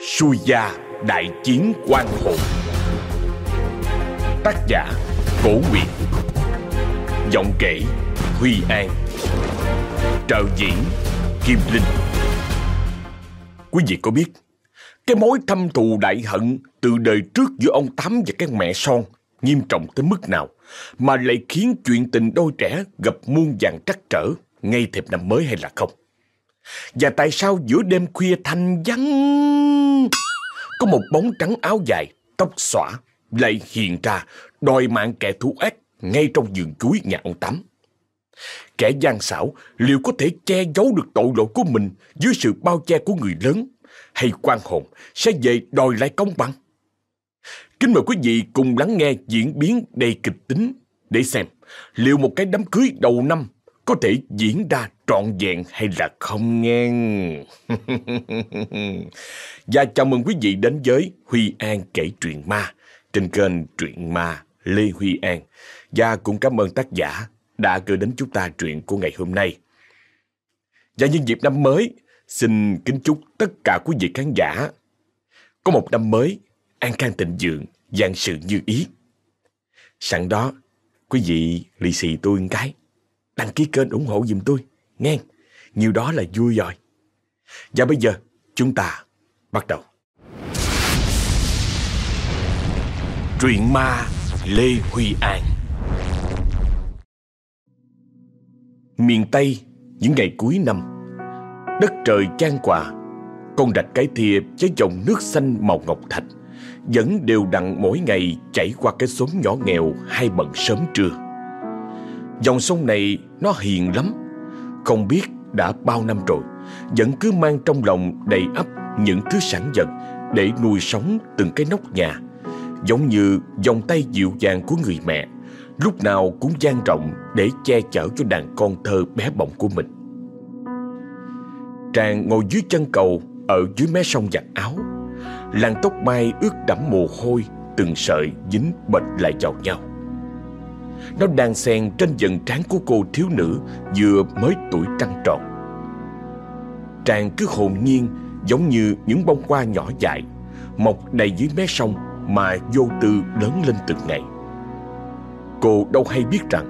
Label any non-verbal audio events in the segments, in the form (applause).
Suya, đại chiến quan hồn. Tác giả, Cổ Nguyệt. Giọng kể, Huy An. Trợ diễn, Kim Linh. Quý vị có biết, Cái mối thâm thù đại hận Từ đời trước giữa ông Tám và cái mẹ son Nghiêm trọng tới mức nào Mà lại khiến chuyện tình đôi trẻ Gặp muôn vàng trắc trở Ngay thềm năm mới hay là không? Và tại sao giữa đêm khuya thanh vắng Có một bóng trắng áo dài, Tóc xõa, Lại hiện ra, đòi mạng kẻ thú ác Ngay trong vườn chuối nhà ông Tám Kẻ gian xảo, liệu có thể che giấu được tội lỗi của mình dưới sự bao che của người lớn hay quan hồn sẽ về đòi lại công bằng? Kính mời quý vị cùng lắng nghe diễn biến đầy kịch tính để xem liệu một cái đám cưới đầu năm có thể diễn ra trọn vẹn hay là không nghe. (laughs) Và chào mừng quý vị đến với Huy An kể truyện ma trên kênh Truyện Ma Lê Huy An. Và cũng cảm ơn tác giả đã gửi đến chúng ta truyện của ngày hôm nay. Và nhân dịp năm mới, xin kính chúc tất cả quý vị khán giả có một năm mới an khang thịnh vượng, vạn sự như ý. Sẵn đó, quý vị lì xì tôi một cái, đăng ký kênh ủng hộ giùm tôi, nghe. Nhiều đó là vui rồi. Và bây giờ, chúng ta bắt đầu. Truyện ma Lê Huy An Miền Tây, những ngày cuối năm Đất trời chan quà Con rạch cái thìa với dòng nước xanh màu ngọc thạch Vẫn đều đặn mỗi ngày chảy qua cái xóm nhỏ nghèo hai bận sớm trưa Dòng sông này nó hiền lắm không biết đã bao năm rồi Vẫn cứ mang trong lòng đầy ắp những thứ sản vật Để nuôi sống từng cái nóc nhà Giống như vòng tay dịu dàng của người mẹ lúc nào cũng dang rộng để che chở cho đàn con thơ bé bỏng của mình. Trang ngồi dưới chân cầu ở dưới mé sông giặt áo. Làn tóc mai ướt đẫm mồ hôi, từng sợi dính bệt lại vào nhau. Nó đang xen trên dần trán của cô thiếu nữ vừa mới tuổi trăng tròn. Tràng cứ hồn nhiên giống như những bông hoa nhỏ dại, mọc đầy dưới mé sông mà vô tư lớn lên từng ngày. Cô đâu hay biết rằng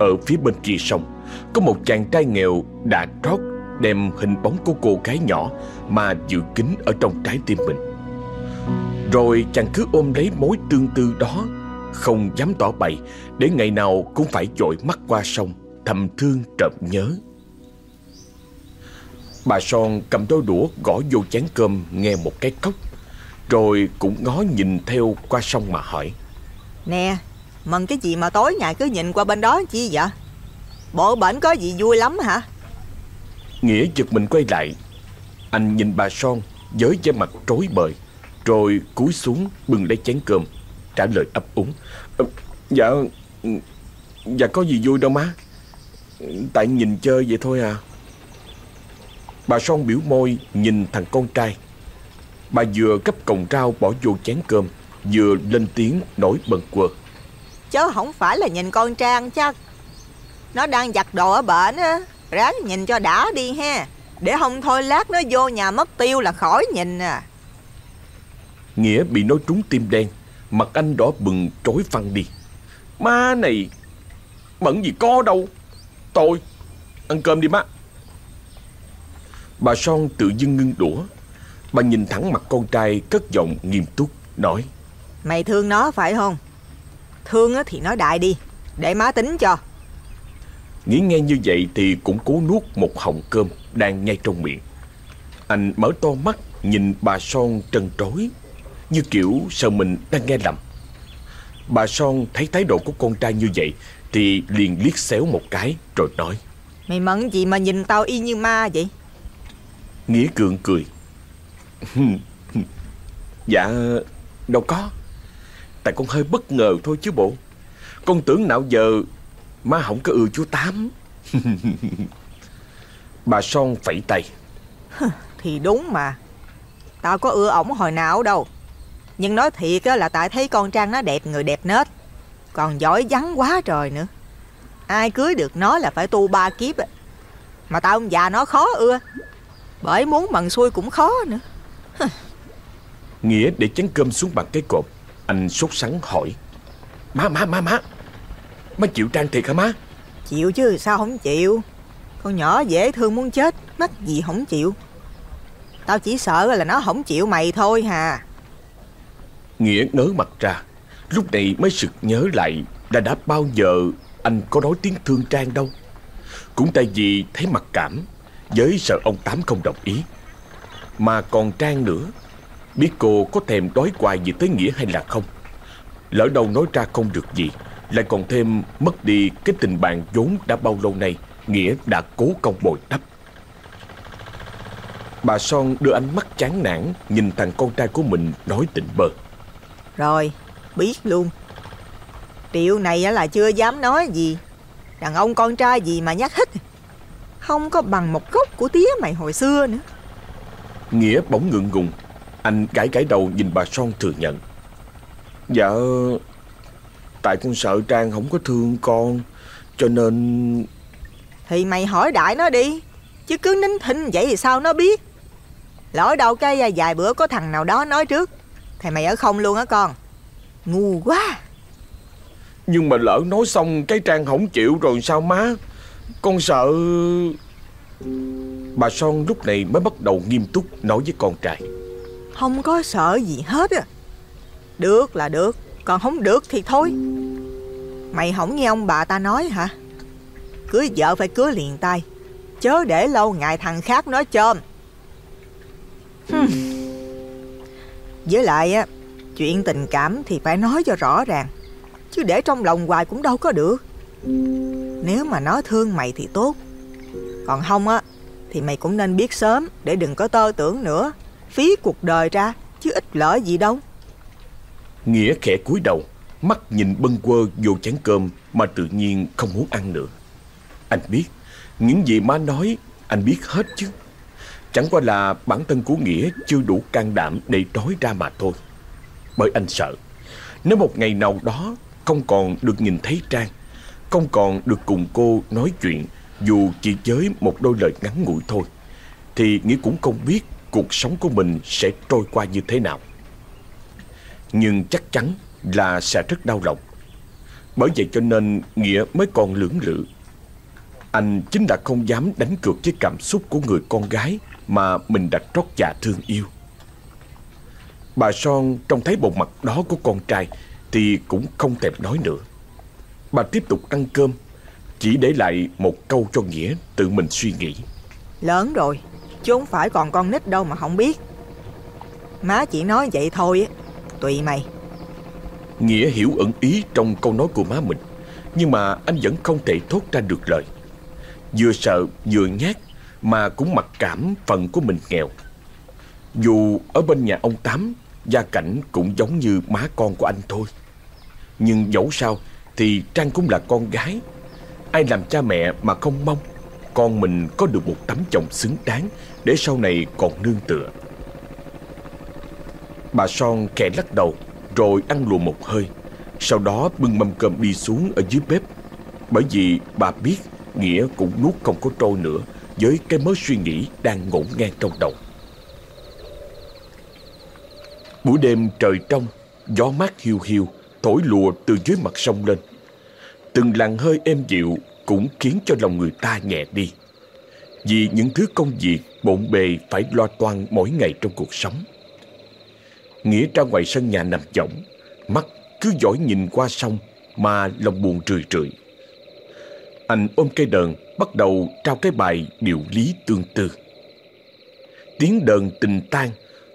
Ở phía bên kia sông Có một chàng trai nghèo đã trót Đem hình bóng của cô gái nhỏ Mà dự kín ở trong trái tim mình Rồi chàng cứ ôm lấy mối tương tư đó không dám tỏ bày Để ngày nào cũng phải dội mắt qua sông Thầm thương trộm nhớ. Bà Son cầm đôi đũa gõ vô chén cơm nghe một cái cốc Rồi cũng ngó nhìn theo qua sông mà hỏi. Nè Mừng cái gì mà tối ngày cứ nhìn qua bên đó chi vậy? Bộ bệnh có gì vui lắm hả? Nghĩa giật mình quay lại. Anh nhìn bà Son với vẻ mặt trối bời Rồi cúi xuống bưng lấy chén cơm Trả lời ấp úng. Ờ, Dạ Dạ có gì vui đâu má. Tại nhìn chơi vậy thôi à. Bà Son biểu môi nhìn thằng con trai. Bà vừa gấp cồng rau bỏ vô chén cơm Vừa lên tiếng nổi bần quơ Chứ không phải là nhìn con Trang chắc. Nó đang giặt đồ ở bệnh á Ráng nhìn cho đã đi ha. Để không thôi lát nó vô nhà mất tiêu là khỏi nhìn à. Nghĩa bị nói trúng tim đen Mặt anh đỏ bừng trối phăng đi. Má này Bận gì có đâu. Tôi Ăn cơm đi má. Bà Son tự dưng ngưng đũa. Bà nhìn thẳng mặt con trai cất giọng nghiêm túc Nói. Mày thương nó phải không? Thương thì nói đại đi Để má tính cho. Nghĩ nghe như vậy thì cũng cố nuốt một họng cơm đang nhai trong miệng. Anh mở to mắt nhìn bà Son trân trối, như kiểu sợ mình đang nghe lầm. Bà Son thấy thái độ của con trai như vậy thì liền liếc xéo một cái rồi nói. Mày mẫn gì mà nhìn tao y như ma vậy? Nghĩa cường cười. dạ, đâu có. Tại con hơi bất ngờ thôi chứ bộ Con tưởng nào giờ Má không có ưa chú Tám (laughs) Bà Son phẩy tay Thì đúng mà Tao có ưa ổng hồi nào đâu Nhưng nói thiệt là tại thấy con Trang nó đẹp người đẹp nết. Còn giỏi vắng quá trời nữa. Ai cưới được nó là phải tu ba kiếp Mà tao ông già nó khó ưa. Bởi muốn mần xuôi cũng khó nữa. (laughs) Nghĩa để chén cơm xuống bằng cái cột Anh sốt sắng hỏi. Má má má má. Má chịu Trang thiệt hả má? Chịu chứ sao không chịu? Con nhỏ dễ thương muốn chết Mắc gì không chịu. Tao chỉ sợ là nó không chịu mày thôi hà Nghĩa ngớ mặt ra. Lúc này mới sực nhớ lại Là đã bao giờ anh có nói tiếng thương Trang đâu. Cũng tại vì thấy mặc cảm Với sợ ông Tám không đồng ý. Mà còn Trang nữa, Biết cô có thèm đói hoài gì tới Nghĩa hay là không? Lỡ đâu nói ra không được gì, Lại còn thêm mất đi cái tình bạn vốn đã bao lâu nay, Nghĩa đã cố công bồi đắp. Bà Son đưa ánh mắt chán nản Nhìn thằng con trai của mình nói tỉnh bơ. Rồi biết luôn. Điều này là chưa dám nói gì. Đàn ông con trai gì mà nhắc hít Không có bằng một gốc của tía mày hồi xưa nữa. Nghĩa bỗng ngượng ngùng. Anh gãi gãi đầu nhìn bà Son thừa nhận. Dạ Tại con sợ Trang không có thương con Cho nên Thì mày hỏi đại nó đi Chứ cứ nín thinh vậy thì sao nó biết? Lỡ đâu cái vài bữa có thằng nào đó nói trước Thì mày ở không luôn á con. Ngu quá. Nhưng mà lỡ nói xong cái Trang không chịu rồi sao má? Con sợ Bà Son lúc này mới bắt đầu nghiêm túc nói với con trai. Không có sợ gì hết á. Được là được Còn không được thì thôi. Mày không nghe ông bà ta nói hả? Cưới vợ phải cưới liền tay. Chớ để lâu ngày thằng khác nói chôm. Hmm. Với lại á, Chuyện tình cảm thì phải nói cho rõ ràng, Chứ để trong lòng hoài cũng đâu có được. Nếu mà nó thương mày thì tốt, Còn không á, Thì mày cũng nên biết sớm Để đừng có tơ tưởng nữa. Phí cuộc đời ra, Chứ ít lợi gì đâu. Nghĩa khẽ cúi đầu, Mắt nhìn bâng quơ vô chén cơm Mà tự nhiên không muốn ăn nữa. Anh biết, Những gì má nói, Anh biết hết chứ. Chẳng qua là bản thân của Nghĩa chưa đủ can đảm để nói ra mà thôi. Bởi anh sợ, nếu một ngày nào đó không còn được nhìn thấy Trang, không còn được cùng cô nói chuyện dù chỉ với một đôi lời ngắn ngủi thôi, thì Nghĩa cũng không biết cuộc sống của mình sẽ trôi qua như thế nào. Nhưng chắc chắn là sẽ rất đau lòng. Bởi vậy cho nên Nghĩa mới còn lưỡng lự. Anh chính là không dám đánh cược với cảm xúc của người con gái mà mình đã trót dạ thương yêu. Bà Son trông thấy bộ mặt đó của con trai thì cũng không thèm nói nữa. Bà tiếp tục ăn cơm, chỉ để lại một câu cho Nghĩa tự mình suy nghĩ. Lớn rồi, chứ không phải còn con nít đâu mà không biết. Má chỉ nói vậy thôi, tùy mày. Nghĩa hiểu ẩn ý trong câu nói của má mình, nhưng mà anh vẫn không thể thốt ra được lời. Vừa sợ vừa nhát mà cũng mặc cảm phần của mình nghèo. Dù ở bên nhà ông Tám, gia cảnh cũng giống như má con của anh thôi. Nhưng dẫu sao thì Trang cũng là con gái. Ai làm cha mẹ mà không mong con mình có được một tấm chồng xứng đáng để sau này còn nương tựa. Bà Son khẽ lắc đầu rồi ăn lùa một hơi. Sau đó bưng mâm cơm đi xuống ở dưới bếp. Bởi vì bà biết Nghĩa cũng nuốt không có trôi nữa với cái mớ suy nghĩ đang ngổn ngang trong đầu. Buổi đêm trời trong, gió mát hiu hiu, thổi lùa từ dưới mặt sông lên. Từng làn hơi êm dịu cũng khiến cho lòng người ta nhẹ đi. Vì những thứ công việc bộn bề phải lo toan mỗi ngày trong cuộc sống. Nghĩa ra ngoài sân nhà nằm võng, mắt cứ dõi nhìn qua sông mà lòng buồn rười rượi. Anh ôm cây đờn bắt đầu trao cái bài điều lý tương tư. Tiếng đờn tình tan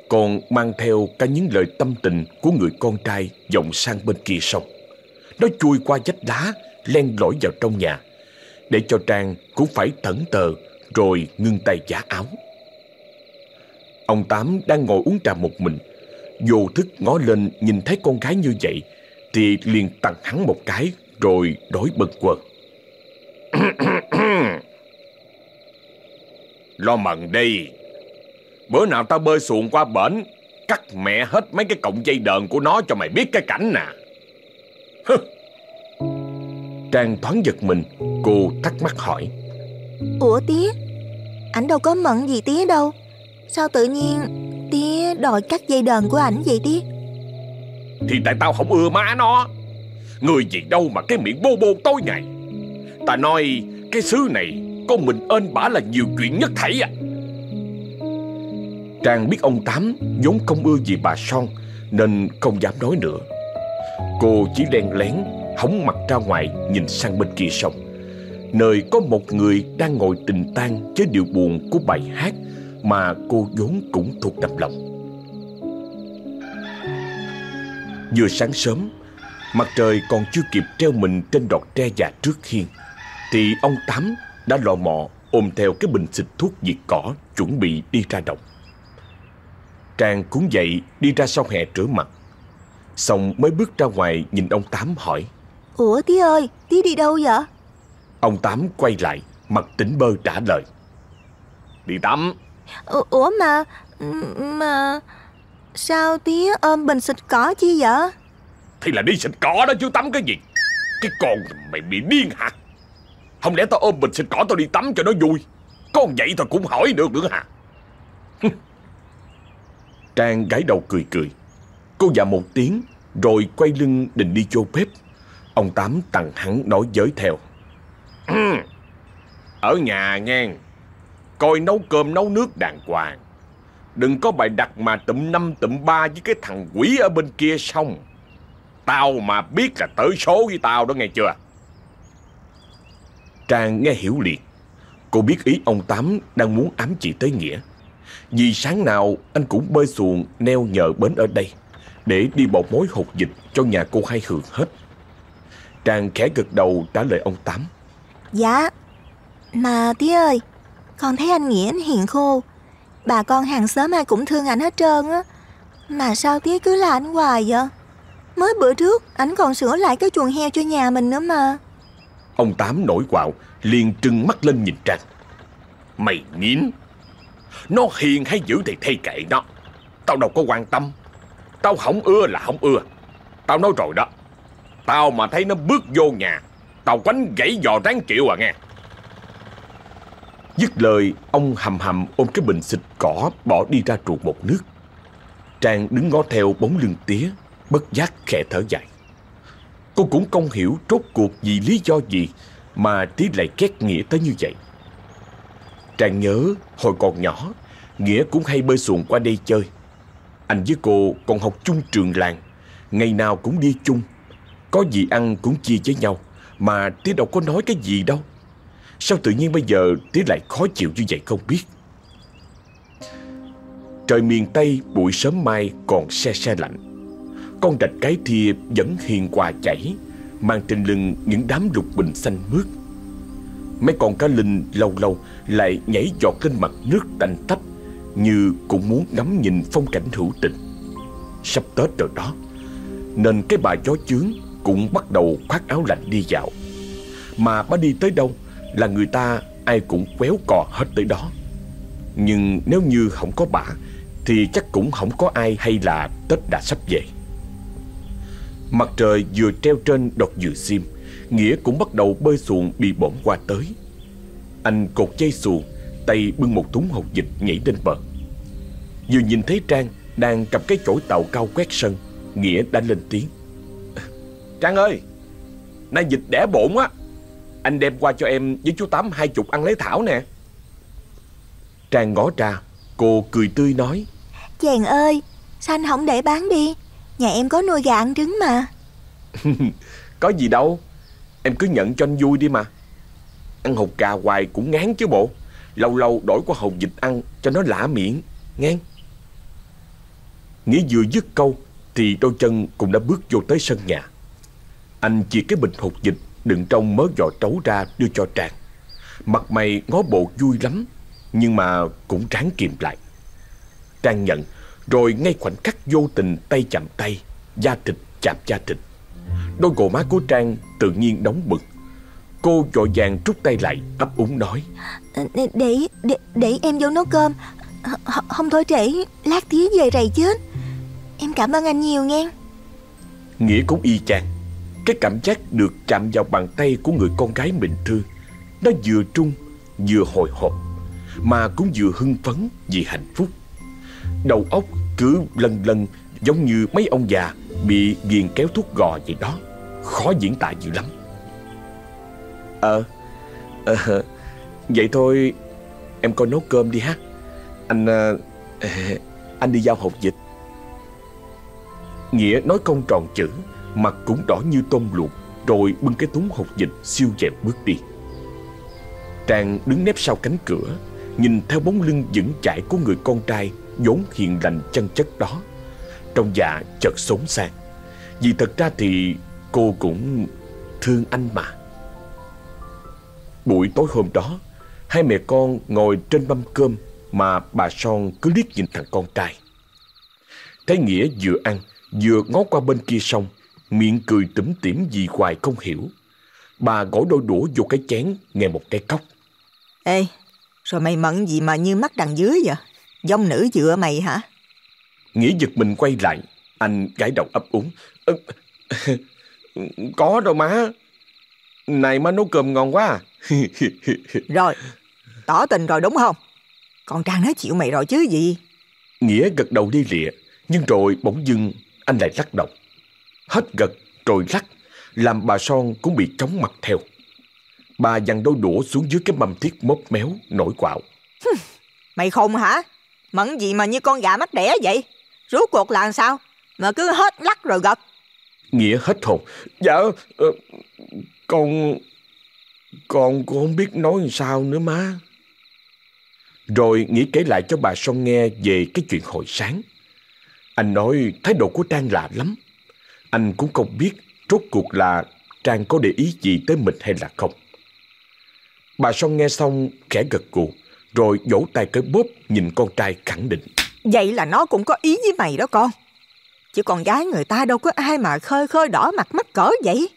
còn mang theo cả những lời tâm tình của người con trai vọng sang bên kia sông. Nó chui qua vách đá, len lỏi vào trong nhà, để cho Trang cũng phải thẫn tờ rồi ngưng tay giả áo. Ông Tám đang ngồi uống trà một mình, vô thức ngó lên nhìn thấy con gái như vậy thì liền tặng hắn một cái rồi đổi bần quật (coughs) Lo mần đi. Bữa nào tao bơi xuồng qua bển Cắt mẹ hết mấy cái cọng dây đờn của nó cho mày biết cái cảnh nè. Trang thoáng giật mình Cô thắc mắc hỏi. Ủa tía Ảnh đâu có mận gì tía đâu. Sao tự nhiên Tía đòi cắt dây đờn của ảnh vậy tía? Thì tại tao không ưa má nó. Người gì đâu mà cái miệng bô bô tối ngày Ta nói, cái xứ này Có mình ơn bả là nhiều chuyện nhất thảy à. Trang biết ông Tám vốn không ưa gì bà Son, Nên không dám nói nữa. Cô chỉ len lén, hóng mặt ra ngoài nhìn sang bên kia sông. Nơi có một người đang ngồi tình tang với điệu buồn của bài hát Mà cô vốn cũng thuộc đầm lòng. Vừa sáng sớm, Mặt trời còn chưa kịp treo mình trên đọt tre già trước hiên. Thì ông Tám đã lò mò ôm theo cái bình xịt thuốc diệt cỏ chuẩn bị đi ra đồng. Trang cuốn dậy đi ra sau hè rửa mặt. Xong mới bước ra ngoài nhìn ông Tám hỏi. Ủa tía ơi Tía đi đâu vậy? Ông Tám quay lại Mặt tỉnh bơ trả lời. Đi tắm. Ủa mà Mà Sao tía ôm bình xịt cỏ chi vậy? Thì là đi xịt cỏ đó chứ tắm cái gì? Cái con mày bị điên hả không lẽ tao ôm bình xịt cỏ tao đi tắm cho nó vui? Con vậy tao cũng hỏi được nữa hả? Trang gái đầu cười cười. Cô dạ một tiếng, Rồi quay lưng định đi vô bếp. Ông Tám tặng hắn nói giới theo. Ở nhà nghe. Coi nấu cơm nấu nước đàng hoàng. Đừng có bài đặt mà tụm năm tụm ba với cái thằng quỷ ở bên kia xong. Tao mà biết là tới số với tao đó nghe chưa? Trang nghe hiểu liền. Cô biết ý ông Tám đang muốn ám chỉ tới Nghĩa. Vì sáng nào anh cũng bơi xuồng neo nhờ bến ở đây Để đi bọc mối hột dịch cho nhà cô hai hưởng hết. Trang khẽ gật đầu trả lời ông Tám. Dạ. Mà tía ơi, Con thấy anh Nghĩa anh hiền khô. Bà con hàng xóm ai cũng thương anh hết trơn á. Mà sao tía cứ là anh hoài vậy? Mới bữa trước Anh còn sửa lại cái chuồng heo cho nhà mình nữa mà. Ông Tám nổi quạo, liền trừng mắt lên nhìn Trang. Mày nghiến Nó hiền hay dữ thì thay kệ nó Tao đâu có quan tâm. Tao không ưa là không ưa. Tao nói rồi đó. Tao mà thấy nó bước vô nhà, Tao quánh gãy giò ráng chịu à nghe. Dứt lời, Ông hầm hầm ôm cái bình xịt cỏ Bỏ đi ra ruột một nước. Trang đứng ngó theo bóng lưng tía, Bất giác khẽ thở dài. Cô cũng không hiểu rốt cuộc vì lý do gì Mà tí lại ghét Nghĩa tới như vậy. Trang nhớ hồi còn nhỏ, Nghĩa cũng hay bơi xuồng qua đây chơi. Anh với cô còn học chung trường làng, Ngày nào cũng đi chung. Có gì ăn cũng chia với nhau, Mà tí đâu có nói cái gì đâu. Sao tự nhiên bây giờ tí lại khó chịu như vậy không biết? Trời miền Tây buổi sớm mai còn se se lạnh. Con rạch cái thìa vẫn hiền hòa chảy, Mang trên lưng những đám lục bình xanh mướt. Mấy con cá linh lâu lâu lại nhảy giọt lên mặt nước tanh tách, Như cũng muốn ngắm nhìn phong cảnh hữu tình. Sắp Tết rồi đó, Nên cái bà chó chướng cũng bắt đầu khoác áo lạnh đi dạo. Mà bà đi tới đâu là người ta ai cũng quéo cò hết tới đó. Nhưng nếu như không có bà Thì chắc cũng không có ai hay là Tết đã sắp về. Mặt trời vừa treo trên đọt dừa xiêm, Nghĩa cũng bắt đầu bơi xuồng bị bổn qua tới. Anh cột dây xuồng, Tay bưng một thúng hột dịch nhảy lên bờ. Vừa nhìn thấy Trang Đang cầm cái chổi tàu cao quét sân, Nghĩa đã lên tiếng. (laughs) Trang ơi, Nay dịch đẻ bổn á. Anh đem qua cho em với chú Tám hai chục ăn lấy thảo nè. Trang ngó ra, Cô cười tươi nói. Chàng ơi, Sao anh không để bán đi? Nhà em có nuôi gà ăn trứng mà. (laughs) Có gì đâu. Em cứ nhận cho anh vui đi mà. Ăn hột gà hoài cũng ngán chứ bộ. Lâu lâu đổi qua hột vịt ăn Cho nó lạ miệng, Ngán. Nghĩa vừa dứt câu Thì đôi chân cũng đã bước vô tới sân nhà. Anh chia cái bình hột vịt Đựng trong mớ giò trấu ra đưa cho Trang. Mặt mày ngó bộ vui lắm, Nhưng mà cũng ráng kìm lại. Trang nhận rồi ngay khoảnh khắc vô tình tay chạm tay Da thịt chạm da thịt Đôi gò má của Trang tự nhiên đóng bực. Cô vội vàng rút tay lại ấp úng nói. Để, để, để, để em vô nấu cơm. H Không thôi trễ Lát tía về rầy chết. Em cảm ơn anh nhiều nghe. Nghĩa cũng y chang. Cái cảm giác được chạm vào bàn tay của người con gái mình thương Nó vừa trung vừa hồi hộp Mà cũng vừa hưng phấn vì hạnh phúc Đầu óc cứ lần lần giống như mấy ông già bị ghiền kéo thuốc gò vậy đó. Khó diễn tả dữ lắm. Ờ, à, à, vậy thôi em coi nấu cơm đi ha. Anh, à, anh đi giao hộp dịch. Nghĩa nói công tròn chữ, mặt cũng đỏ như tôm luộc, rồi bưng cái túng hộp dịch siêu dẹo bước đi. Trang đứng nép sau cánh cửa, nhìn theo bóng lưng vững chãi của người con trai vốn hiền lành chân chất đó. Trong dạ chợt xốn sang. Vì thật ra thì cô cũng thương anh mà. Buổi tối hôm đó, hai mẹ con ngồi trên mâm cơm mà bà Son cứ liếc nhìn thằng con trai. Thấy Nghĩa vừa ăn, vừa ngó qua bên kia sông, miệng cười tủm tỉm gì hoài không hiểu. Bà gõ đôi đũa vô cái chén, nghe một cái cốc. Ê, rồi mày mận gì mà như mắt đằng dưới vậy? Dông nữ dựa mày hả? Nghĩa giật mình quay lại, anh gái đầu ấp úng. (laughs) Có đâu má. Này má nấu cơm ngon quá à. (laughs) rồi, tỏ tình rồi đúng không? Con Trang nói chịu mày rồi chứ gì? Nghĩa gật đầu đi lịa, nhưng rồi bỗng dưng anh lại lắc đầu. Hết gật rồi lắc, làm bà Son cũng bị chóng mặt theo. Bà dằn đôi đũa xuống dưới cái mâm thiết mốp méo, nổi quạo. Mày khùng hả? Mẫn gì mà như con gà mắt đẻ vậy? Rốt cuộc là sao? Mà cứ hết lắc rồi gật. Nghĩa hết hồn. Dạ, uh, con... Con cũng không biết nói sao nữa má. Rồi Nghĩa kể lại cho bà Son nghe về cái chuyện hồi sáng. Anh nói thái độ của Trang lạ lắm. Anh cũng không biết rốt cuộc là Trang có để ý gì tới mình hay là không. Bà Son nghe xong khẽ gật gù, rồi vỗ tay cái bóp nhìn con trai khẳng định. Vậy là nó cũng có ý với mày đó con. Chứ con gái người ta đâu có ai mà khơi khơi đỏ mặt mắt cỡ vậy.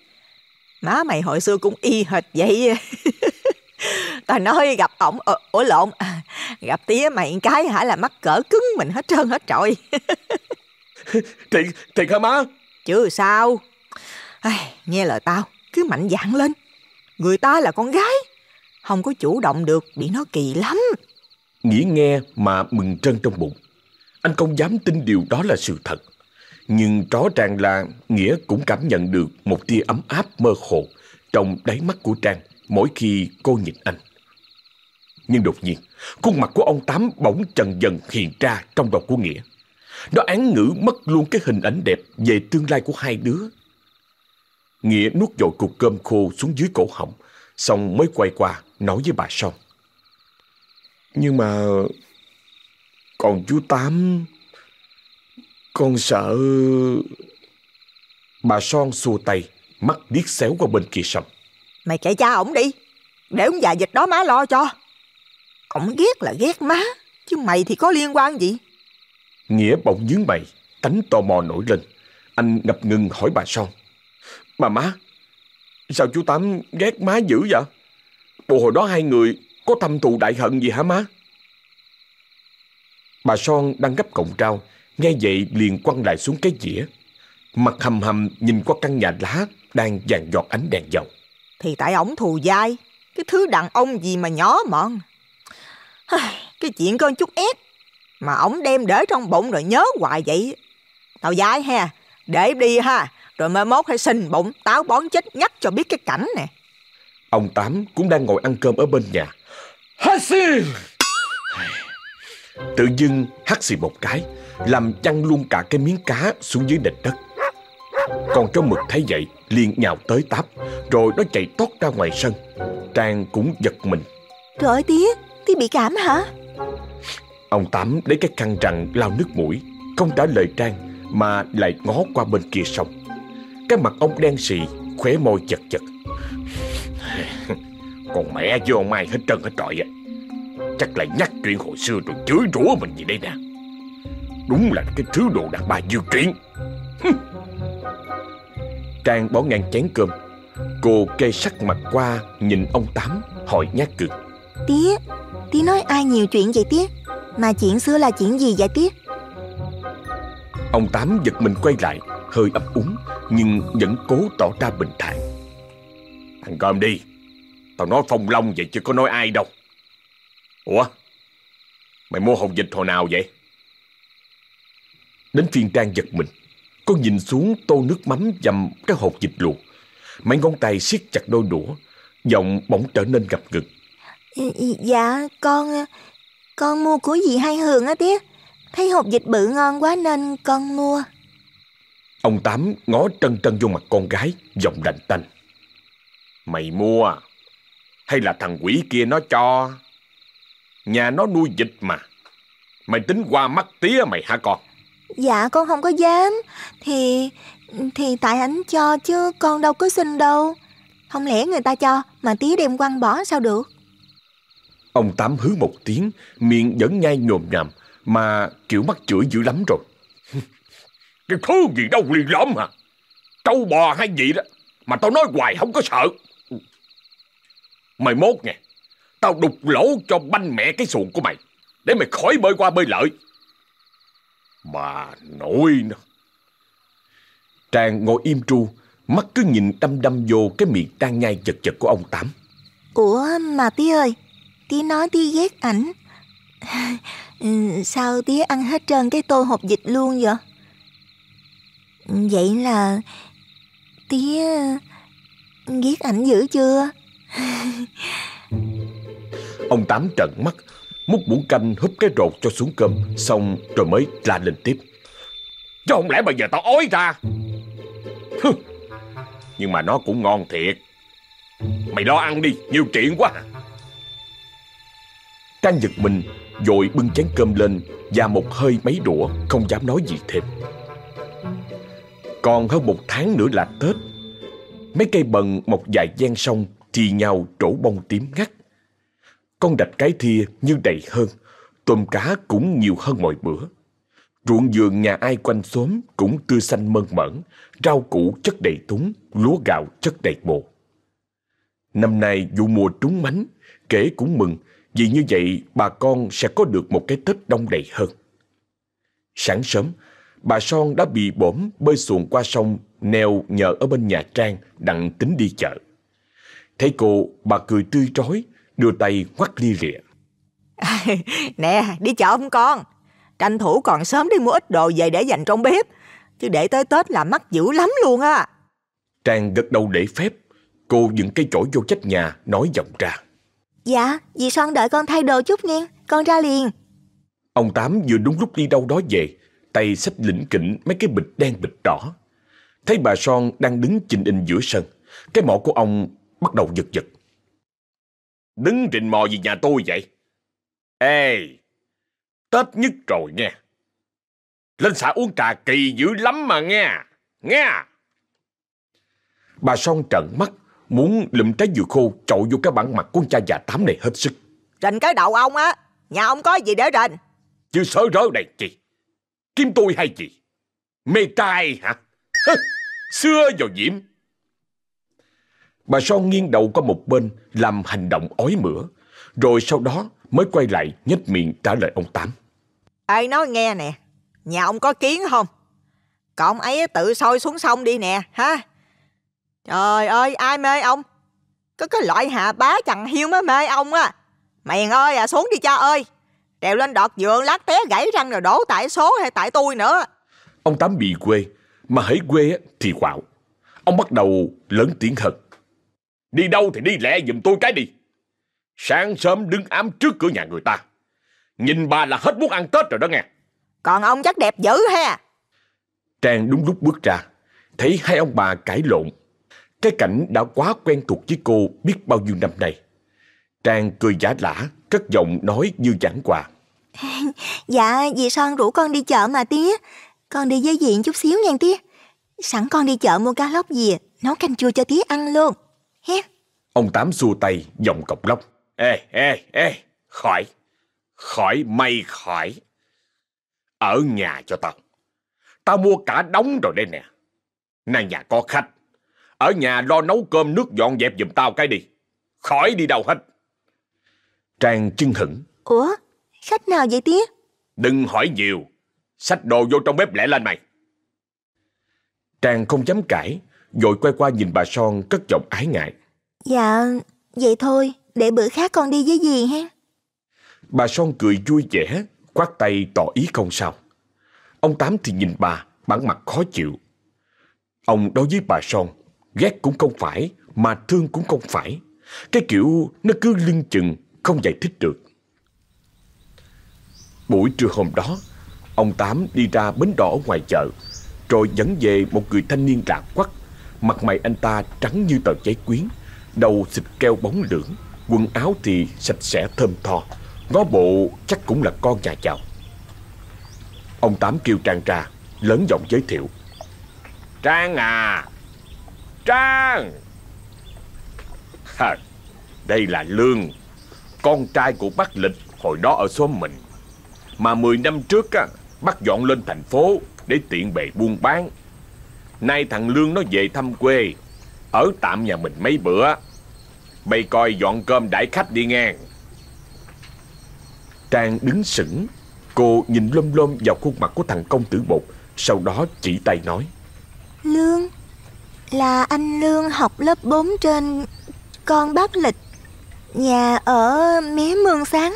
Má mày hồi xưa cũng y hệt vậy. (laughs) ta nói gặp ổng, ờ, ủa lộn, gặp tía mày cái hả là mắt cỡ cứng mình hết trơn hết trọi. (laughs) thiệt, thiệt hả má? Chứ sao? Ai, nghe lời tao, cứ mạnh dạn lên. Người ta là con gái, không có chủ động được bị nó kỳ lắm. Nghĩ nghe mà mừng trân trong bụng. Anh không dám tin điều đó là sự thật. Nhưng rõ ràng là Nghĩa cũng cảm nhận được một tia ấm áp mơ hồ trong đáy mắt của Trang mỗi khi cô nhìn anh. Nhưng đột nhiên, khuôn mặt của ông Tám bỗng trần dần hiện ra trong đầu của Nghĩa. Nó án ngữ mất luôn cái hình ảnh đẹp về tương lai của hai đứa. Nghĩa nuốt dội cục cơm khô xuống dưới cổ họng, xong mới quay qua nói với bà Son. Nhưng mà... Còn chú Tám... Con sợ... Bà Son xua tay, mắt điếc xéo qua bên kia sông. Mày kể cha ổng đi, để ông già dịch đó má lo cho. Ổng ghét là ghét má, chứ mày thì có liên quan gì? Nghĩa bỗng nhướng mày, tánh tò mò nổi lên. Anh ngập ngừng hỏi bà Son. Mà má, sao chú Tám ghét má dữ vậy? Bộ hồi đó hai người có thâm thù đại hận gì hả má? Bà Son đang gấp cọng rau, nghe vậy liền quăng lại xuống cái dĩa. Mặt hầm hầm nhìn qua căn nhà lá đang vàng giọt ánh đèn dầu. Thì tại ổng thù dai, cái thứ đàn ông gì mà nhỏ mọn. Cái chuyện con chút ép mà ổng đem để trong bụng rồi nhớ hoài vậy. Tao dai ha, để đi ha, rồi mai mốt hay sinh bụng táo bón chết nhắc cho biết cái cảnh nè. Ông Tám cũng đang ngồi ăn cơm ở bên nhà. Xì! Tự dưng hắt xì một cái, làm chăn luôn cả cái miếng cá xuống dưới nền đất. Còn trong mực thấy vậy, liền nhào tới táp, rồi nó chạy tót ra ngoài sân. Trang cũng giật mình. Trời ơi tía, tía bị cảm hả? Ông Tám lấy cái khăn rằn lau nước mũi, không trả lời Trang, mà lại ngó qua bên kia sông. Cái mặt ông đen xì, khóe môi chật chật. (laughs) Còn mẹ với ông Mai hết trơn hết trọi vậy. Chắc lại nhắc chuyện hồi xưa rồi chửi rủa mình gì đây nè. Đúng là cái thứ đồ đàn bà dư chuyện. Trang bó ngang chén cơm. Cô kê sắc mặt qua nhìn ông Tám hỏi nhát cực. Tía, tía nói ai nhiều chuyện vậy tía? Mà chuyện xưa là chuyện gì vậy tía? Ông Tám giật mình quay lại, hơi ấp úng nhưng vẫn cố tỏ ra bình thản. Ăn cơm đi, tao nói phong long vậy chứ có nói ai đâu. Ủa, mày mua hồng dịch hồi nào vậy? Đến phiên Trang giật mình. Con nhìn xuống tô nước mắm dầm cái hộp dịch luộc. Mấy ngón tay siết chặt đôi đũa Giọng bỗng trở nên ngập ngực Dạ con Con mua của gì hay Hường á tía. Thấy hộp dịch bự ngon quá nên con mua. Ông Tám ngó trân trân vô mặt con gái Giọng đành tanh. Mày mua Hay là thằng quỷ kia nó cho? Nhà nó nuôi dịch mà. Mày tính qua mắt tía mày hả con? Dạ con không có dám. Thì Thì tại ảnh cho chứ con đâu có xin đâu. Không lẽ người ta cho Mà tía đem quăng bỏ sao được? Ông Tám hứ một tiếng Miệng vẫn nhai nhồm nhằm Mà kiểu mắt chửi dữ lắm rồi. (laughs) Cái thứ gì đâu liền lõm hả? Trâu bò hay gì đó Mà tao nói hoài không có sợ Mày mốt nghe. Tao đục lỗ cho banh mẹ cái xuồng của mày, Để mày khỏi bơi qua bơi lợi Bà nội nó Trang ngồi im tru, Mắt cứ nhìn đăm đăm vô cái miệng đang nhai chật chật của ông Tám. Ủa, mà tí ơi, Tí nói tí ghét ảnh. (laughs) Sao tí ăn hết trơn cái tô hộp dịch luôn vậy? Vậy là tía ờ, ghét ảnh dữ chưa? (laughs) Ông Tám trợn mắt, Múc muỗng canh, húp cái rột cho xuống cơm, Xong rồi mới la lên tiếp. Chứ không lẽ bây giờ tao ói ra? Hừ. Nhưng mà nó cũng ngon thiệt. Mày lo ăn đi, Nhiều chuyện quá. Trang giật mình Rồi bưng chén cơm lên Và một hơi mấy đũa, Không dám nói gì thêm. Còn hơn một tháng nữa là Tết, Mấy cây bần một dài gian sông thì nhau trổ bông tím ngắt Con đạch cái thia như đầy hơn Tôm cá cũng nhiều hơn mọi bữa Ruộng vườn nhà ai quanh xóm cũng tươi xanh mơn mởn, rau củ chất đầy túng, lúa gạo chất đầy bồ. Năm nay vụ mùa trúng mánh, kể cũng mừng vì như vậy bà con sẽ có được một cái Tết đông đầy hơn. Sáng sớm, bà Son đã bị bổm bơi xuồng qua sông neo nhờ ở bên nhà Trang đặng tính đi chợ. Thấy cô, bà cười tươi trói, đưa tay ngoắt lia rịa. nè, đi chợ không con? Tranh thủ còn sớm đi mua ít đồ về để dành trong bếp. Chứ để tới Tết là mắc dữ lắm luôn á. Trang gật đầu để phép. Cô dựng cây chổi vô trách nhà, nói giọng ra. Dạ, dì Son đợi con thay đồ chút nghe, con ra liền. Ông Tám vừa đúng lúc đi đâu đó về, tay xách lĩnh kỉnh mấy cái bịch đen bịch đỏ. Thấy bà Son đang đứng chình in giữa sân, cái mỏ của ông bắt đầu giật giật. Đứng trình mò gì nhà tôi vậy? Ê, Tết nhất rồi nghe. Lên xã uống trà kỳ dữ lắm mà nghe. Nghe. Bà Son trợn mắt, muốn lụm trái dừa khô chọi vô cái bản mặt của cha già tám này hết sức. Rình cái đầu ông á, nhà ông có gì để rình? Chứ sớ rớ này chị. Kim tôi hay gì? Mê trai hả? Xưa vào diễm. Bà Son nghiêng đầu qua một bên làm hành động ói mửa. Rồi sau đó mới quay lại nhếch miệng trả lời ông Tám. Ê nói nghe nè, nhà ông có kiến không? Còn ấy tự sôi xuống sông đi nè, ha? Trời ơi, ai mê ông? Có cái loại hạ bá chẳng hiu mới mê ông á. Mèn ơi à, xuống đi cha ơi. Trèo lên đọt dượng lát té gãy răng rồi đổ tại số hay tại tôi nữa. Ông Tám bị quê, mà hãy quê thì quạo. Ông bắt đầu lớn tiếng hận. Đi đâu thì đi lẹ giùm tôi cái đi. Sáng sớm đứng ám trước cửa nhà người ta. Nhìn bà là hết muốn ăn Tết rồi đó nghe. Còn ông chắc đẹp dữ ha. Trang đúng lúc bước ra, thấy hai ông bà cãi lộn. Cái cảnh đã quá quen thuộc với cô biết bao nhiêu năm nay. Trang cười giả lả, cất giọng nói như giảng quà. (laughs) dạ, dì Son rủ con đi chợ mà tía. Con đi với diện chút xíu nha tía. Sẵn con đi chợ mua cá lóc gì, nấu canh chua cho tía ăn luôn. He. Ông Tám xua tay, giọng cọc lóc. Ê, ê, ê, khỏi, khỏi mày khỏi. Ở nhà cho tao. Tao mua cả đống rồi đây nè. Nay nhà có khách. Ở nhà lo nấu cơm nước dọn dẹp giùm tao cái đi. Khỏi đi đâu hết. Trang chưng hửng. Ủa, khách nào vậy tía? Đừng hỏi nhiều. Xách đồ vô trong bếp lẹ lên mày. Trang không dám cãi, rồi quay qua nhìn bà Son cất giọng ái ngại. Dạ, vậy thôi, để bữa khác con đi với dì ha. Bà Son cười vui vẻ, khoát tay tỏ ý không sao. Ông Tám thì nhìn bà, bản mặt khó chịu. Ông đối với bà Son, ghét cũng không phải, mà thương cũng không phải. Cái kiểu nó cứ lưng chừng, không giải thích được. Buổi trưa hôm đó, ông Tám đi ra bến đỏ ngoài chợ, rồi dẫn về một người thanh niên lạ quắc. Mặt mày anh ta trắng như tờ giấy quyến, đầu xịt keo bóng lưỡng, quần áo thì sạch sẽ thơm tho, ngó bộ chắc cũng là con nhà giàu. Ông Tám kêu Trang ra, lớn giọng giới thiệu. Trang à, Trang! Ha, đây là Lương, con trai của bác Lịch hồi đó ở xóm mình. Mà 10 năm trước á, bác dọn lên thành phố để tiện bề buôn bán. Nay thằng Lương nó về thăm quê, ở tạm nhà mình mấy bữa. Bày coi dọn cơm đãi khách đi ngang. Trang đứng sững, cô nhìn lom lom vào khuôn mặt của thằng công tử bột, sau đó chỉ tay nói. Lương, là anh Lương học lớp 4 trên con bác lịch, nhà ở mé mương sáng.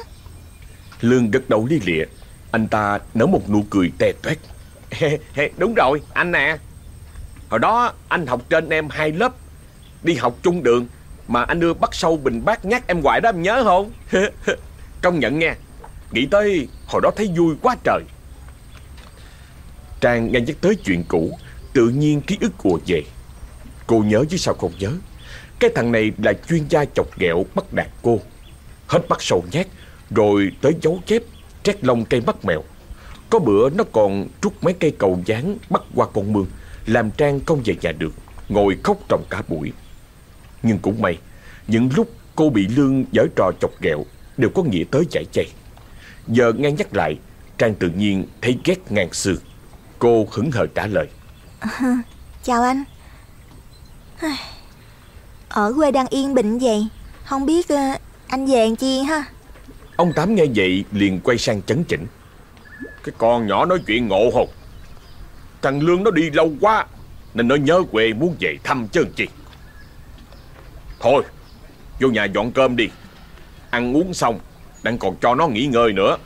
Lương gật đầu li lịa, anh ta nở một nụ cười tè toét. (laughs) Đúng rồi, anh nè. Hồi đó anh học trên em hai lớp, đi học chung đường, mà anh đưa bắt sâu bình bát nhắc em hoài đó em nhớ không? (laughs) Công nhận nghe nghĩ tới hồi đó thấy vui quá trời. Trang nghe nhắc tới chuyện cũ, tự nhiên ký ức ùa về. Cô nhớ chứ sao không nhớ. Cái thằng này là chuyên gia chọc ghẹo bắt đạt cô. Hết bắt sâu nhát, rồi tới dấu chép, trét lông cây bắt mèo. Có bữa nó còn trút mấy cây cầu dáng bắt qua con mương, làm Trang không về nhà được, ngồi khóc trong cả buổi. Nhưng cũng may, những lúc cô bị Lương giở trò chọc ghẹo đều có nghĩa tới chảy chay. Giờ nghe nhắc lại, Trang tự nhiên thấy ghét ngang xương. Cô hững hờ trả lời. À, (laughs) chào anh. Ở quê đang yên bình vậy, không biết uh, anh về làm chi ha. Ông Tám nghe vậy liền quay sang chấn chỉnh. Cái con nhỏ nói chuyện ngộ hồn. Thằng Lương nó đi lâu quá, nên nó nhớ quê muốn về thăm chứ chi. Thôi, vô nhà dọn cơm đi. Ăn uống xong, đang còn cho nó nghỉ ngơi nữa.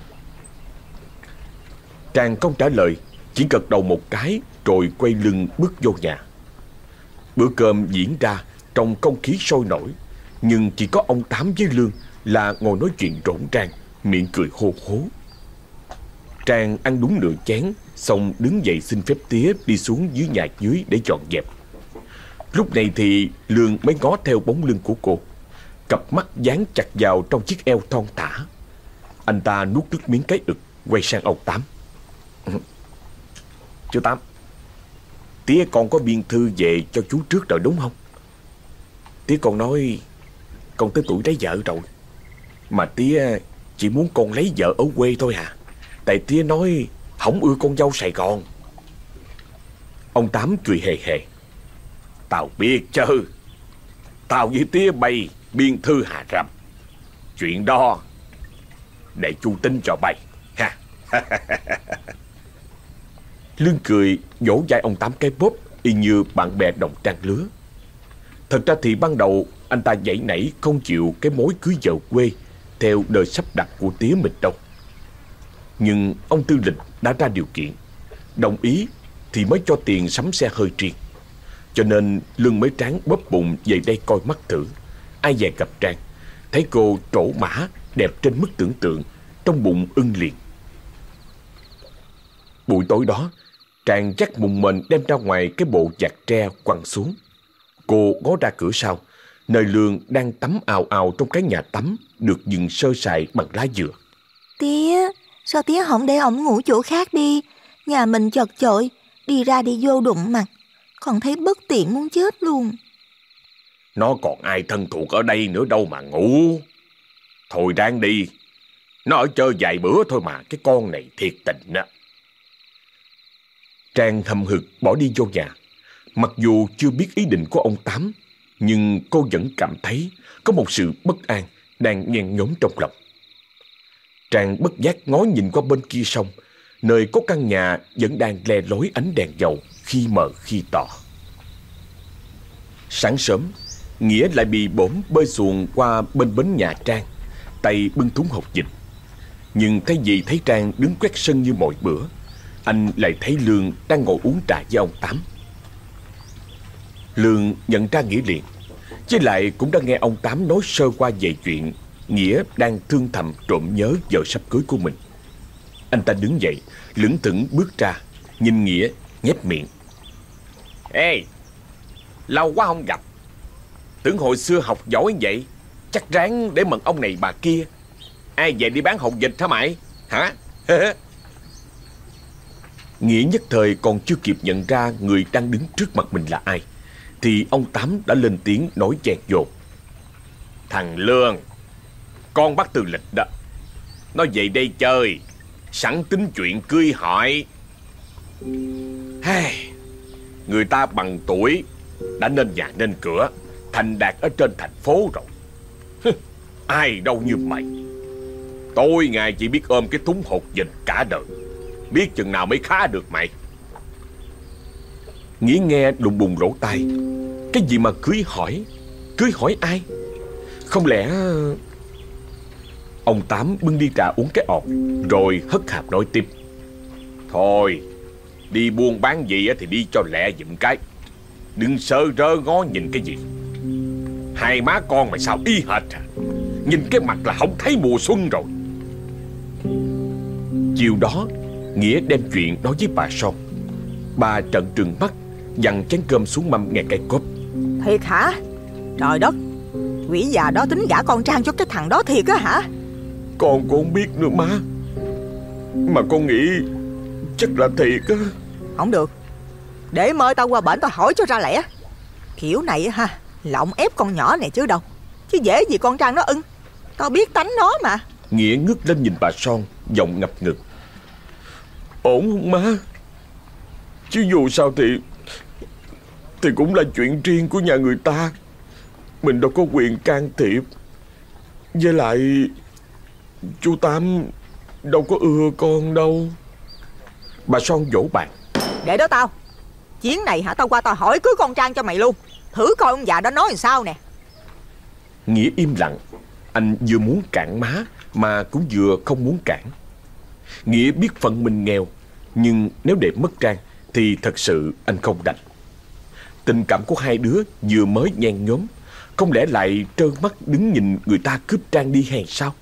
Trang không trả lời, chỉ gật đầu một cái rồi quay lưng bước vô nhà. Bữa cơm diễn ra trong không khí sôi nổi, nhưng chỉ có ông Tám với Lương là ngồi nói chuyện rộn ràng, miệng cười hô hố. Trang ăn đúng nửa chén, xong đứng dậy xin phép tía đi xuống dưới nhà dưới để dọn dẹp. Lúc này thì Lương mới ngó theo bóng lưng của cô. Cặp mắt dán chặt vào trong chiếc eo thon thả. Anh ta nuốt nước miếng cái ực, quay sang ông Tám. (laughs) Chú Tám, tía con có biên thư về cho chú trước rồi đúng không? Tía con nói con tới tuổi lấy vợ rồi. Mà tía chỉ muốn con lấy vợ ở quê thôi à. Tại tía nói không ưa con dâu Sài Gòn. Ông Tám cười hề hề. Tao biết chứ. Tao với tía bay biên thư Hà Rầm. Chuyện đó, để chu tính cho bay. Ha. (laughs) Lương cười vỗ vai ông Tám cái bóp y như bạn bè đồng trang lứa. Thật ra thì ban đầu, anh ta dậy nảy không chịu cái mối cưới vợ quê theo đời sắp đặt của tía mình đâu. Nhưng ông Tư Lịch đã ra điều kiện. Đồng ý thì mới cho tiền sắm xe hơi riêng. Cho nên Lương mới tráng bóp bụng về đây coi mắt thử. Ai về gặp Trang, thấy cô trổ mã, đẹp trên mức tưởng tượng, trong bụng ưng liền. Buổi tối đó, Trang chắc mùng mình đem ra ngoài cái bộ giặt tre quăng xuống. Cô ngó ra cửa sau, nơi Lương đang tắm ào ào trong cái nhà tắm được dựng sơ sài bằng lá dừa. Tía, sao tía không để ổng ngủ chỗ khác đi? Nhà mình chật chội, đi ra đi vô đụng mặt. Còn thấy bất tiện muốn chết luôn. Nó còn ai thân thuộc ở đây nữa đâu mà ngủ. Thôi đang đi. Nó ở chơi vài bữa thôi mà, cái con này thiệt tình á. Trang hầm hực bỏ đi vô nhà. Mặc dù chưa biết ý định của ông Tám, nhưng cô vẫn cảm thấy có một sự bất an đang nhen nhóm trong lòng. Trang bất giác ngó nhìn qua bên kia sông, nơi có căn nhà vẫn đang le lối ánh đèn dầu khi mờ khi tỏ. Sáng sớm, Nghĩa lại bị bổn bơi xuồng qua bên bến nhà Trang, tay bưng thúng hộp dịch. Nhưng thấy gì thấy Trang đứng quét sân như mọi bữa, Anh lại thấy Lương đang ngồi uống trà với ông Tám Lương nhận ra Nghĩa liền Với lại cũng đã nghe ông Tám nói sơ qua về chuyện Nghĩa đang thương thầm trộm nhớ vợ sắp cưới của mình Anh ta đứng dậy Lững thững bước ra Nhìn Nghĩa nhếch miệng Ê Lâu quá không gặp. Tưởng hồi xưa học giỏi vậy Chắc ráng để mận ông này bà kia. Ai về đi bán hồng dịch hả mày? Hả? Nghĩa nhất thời còn chưa kịp nhận ra Người đang đứng trước mặt mình là ai Thì ông Tám đã lên tiếng nói chẹt dột Thằng Lương Con bắt từ lịch đó Nó về đây chơi Sẵn tính chuyện cưới hỏi. Hey, Người ta bằng tuổi Đã nên nhà nên cửa, Thành đạt ở trên thành phố rồi. Ai đâu như mày. Tôi ngày chỉ biết ôm cái thúng hột dịch cả đời. Biết chừng nào mới khá được mày. Nghĩ nghe đùng bùng lỗ tai Cái gì mà cưới hỏi? Cưới hỏi ai? Không lẽ, Ông Tám bưng đi trà uống cái ọt, Rồi hất hạp nói tiếp. Thôi Đi buôn bán gì thì đi cho lẹ dụm cái. Đừng sơ rơ ngó nhìn cái gì. Hai má con mày sao y hệt à Nhìn cái mặt là không thấy mùa xuân rồi. Chiều đó Nghĩa đem chuyện nói với bà Son Bà trận trừng mắt Dằn chén cơm xuống mâm nghe cái cốp. Thiệt hả? Trời đất Quỷ già đó tính gả con Trang cho cái thằng đó thiệt á hả? Con cũng không biết nữa má. Mà con nghĩ Chắc là thiệt á. Không được. Để mời tao qua bển tao hỏi cho ra lẽ. Kiểu này ha Lộng ép con nhỏ này chứ đâu. Chứ dễ gì con Trang nó ưng. Tao biết tánh nó mà. Nghĩa ngước lên nhìn bà Son Giọng ngập ngực Ổn không má? Chứ dù sao thì Thì cũng là chuyện riêng của nhà người ta. Mình đâu có quyền can thiệp. Với lại Chú Tám Đâu có ưa con đâu Bà Son vỗ bàn. Để đó tao. Chuyến này hả? Tao qua tao hỏi cưới con Trang cho mày luôn. Thử coi ông già đó nói làm sao nè. Nghĩa im lặng. Anh vừa muốn cản má Mà cũng vừa không muốn cản. Nghĩa biết phận mình nghèo Nhưng nếu để mất Trang Thì thật sự anh không đành. Tình cảm của hai đứa vừa mới nhen nhóm Không lẽ lại trơ mắt đứng nhìn người ta cướp Trang đi hay sao?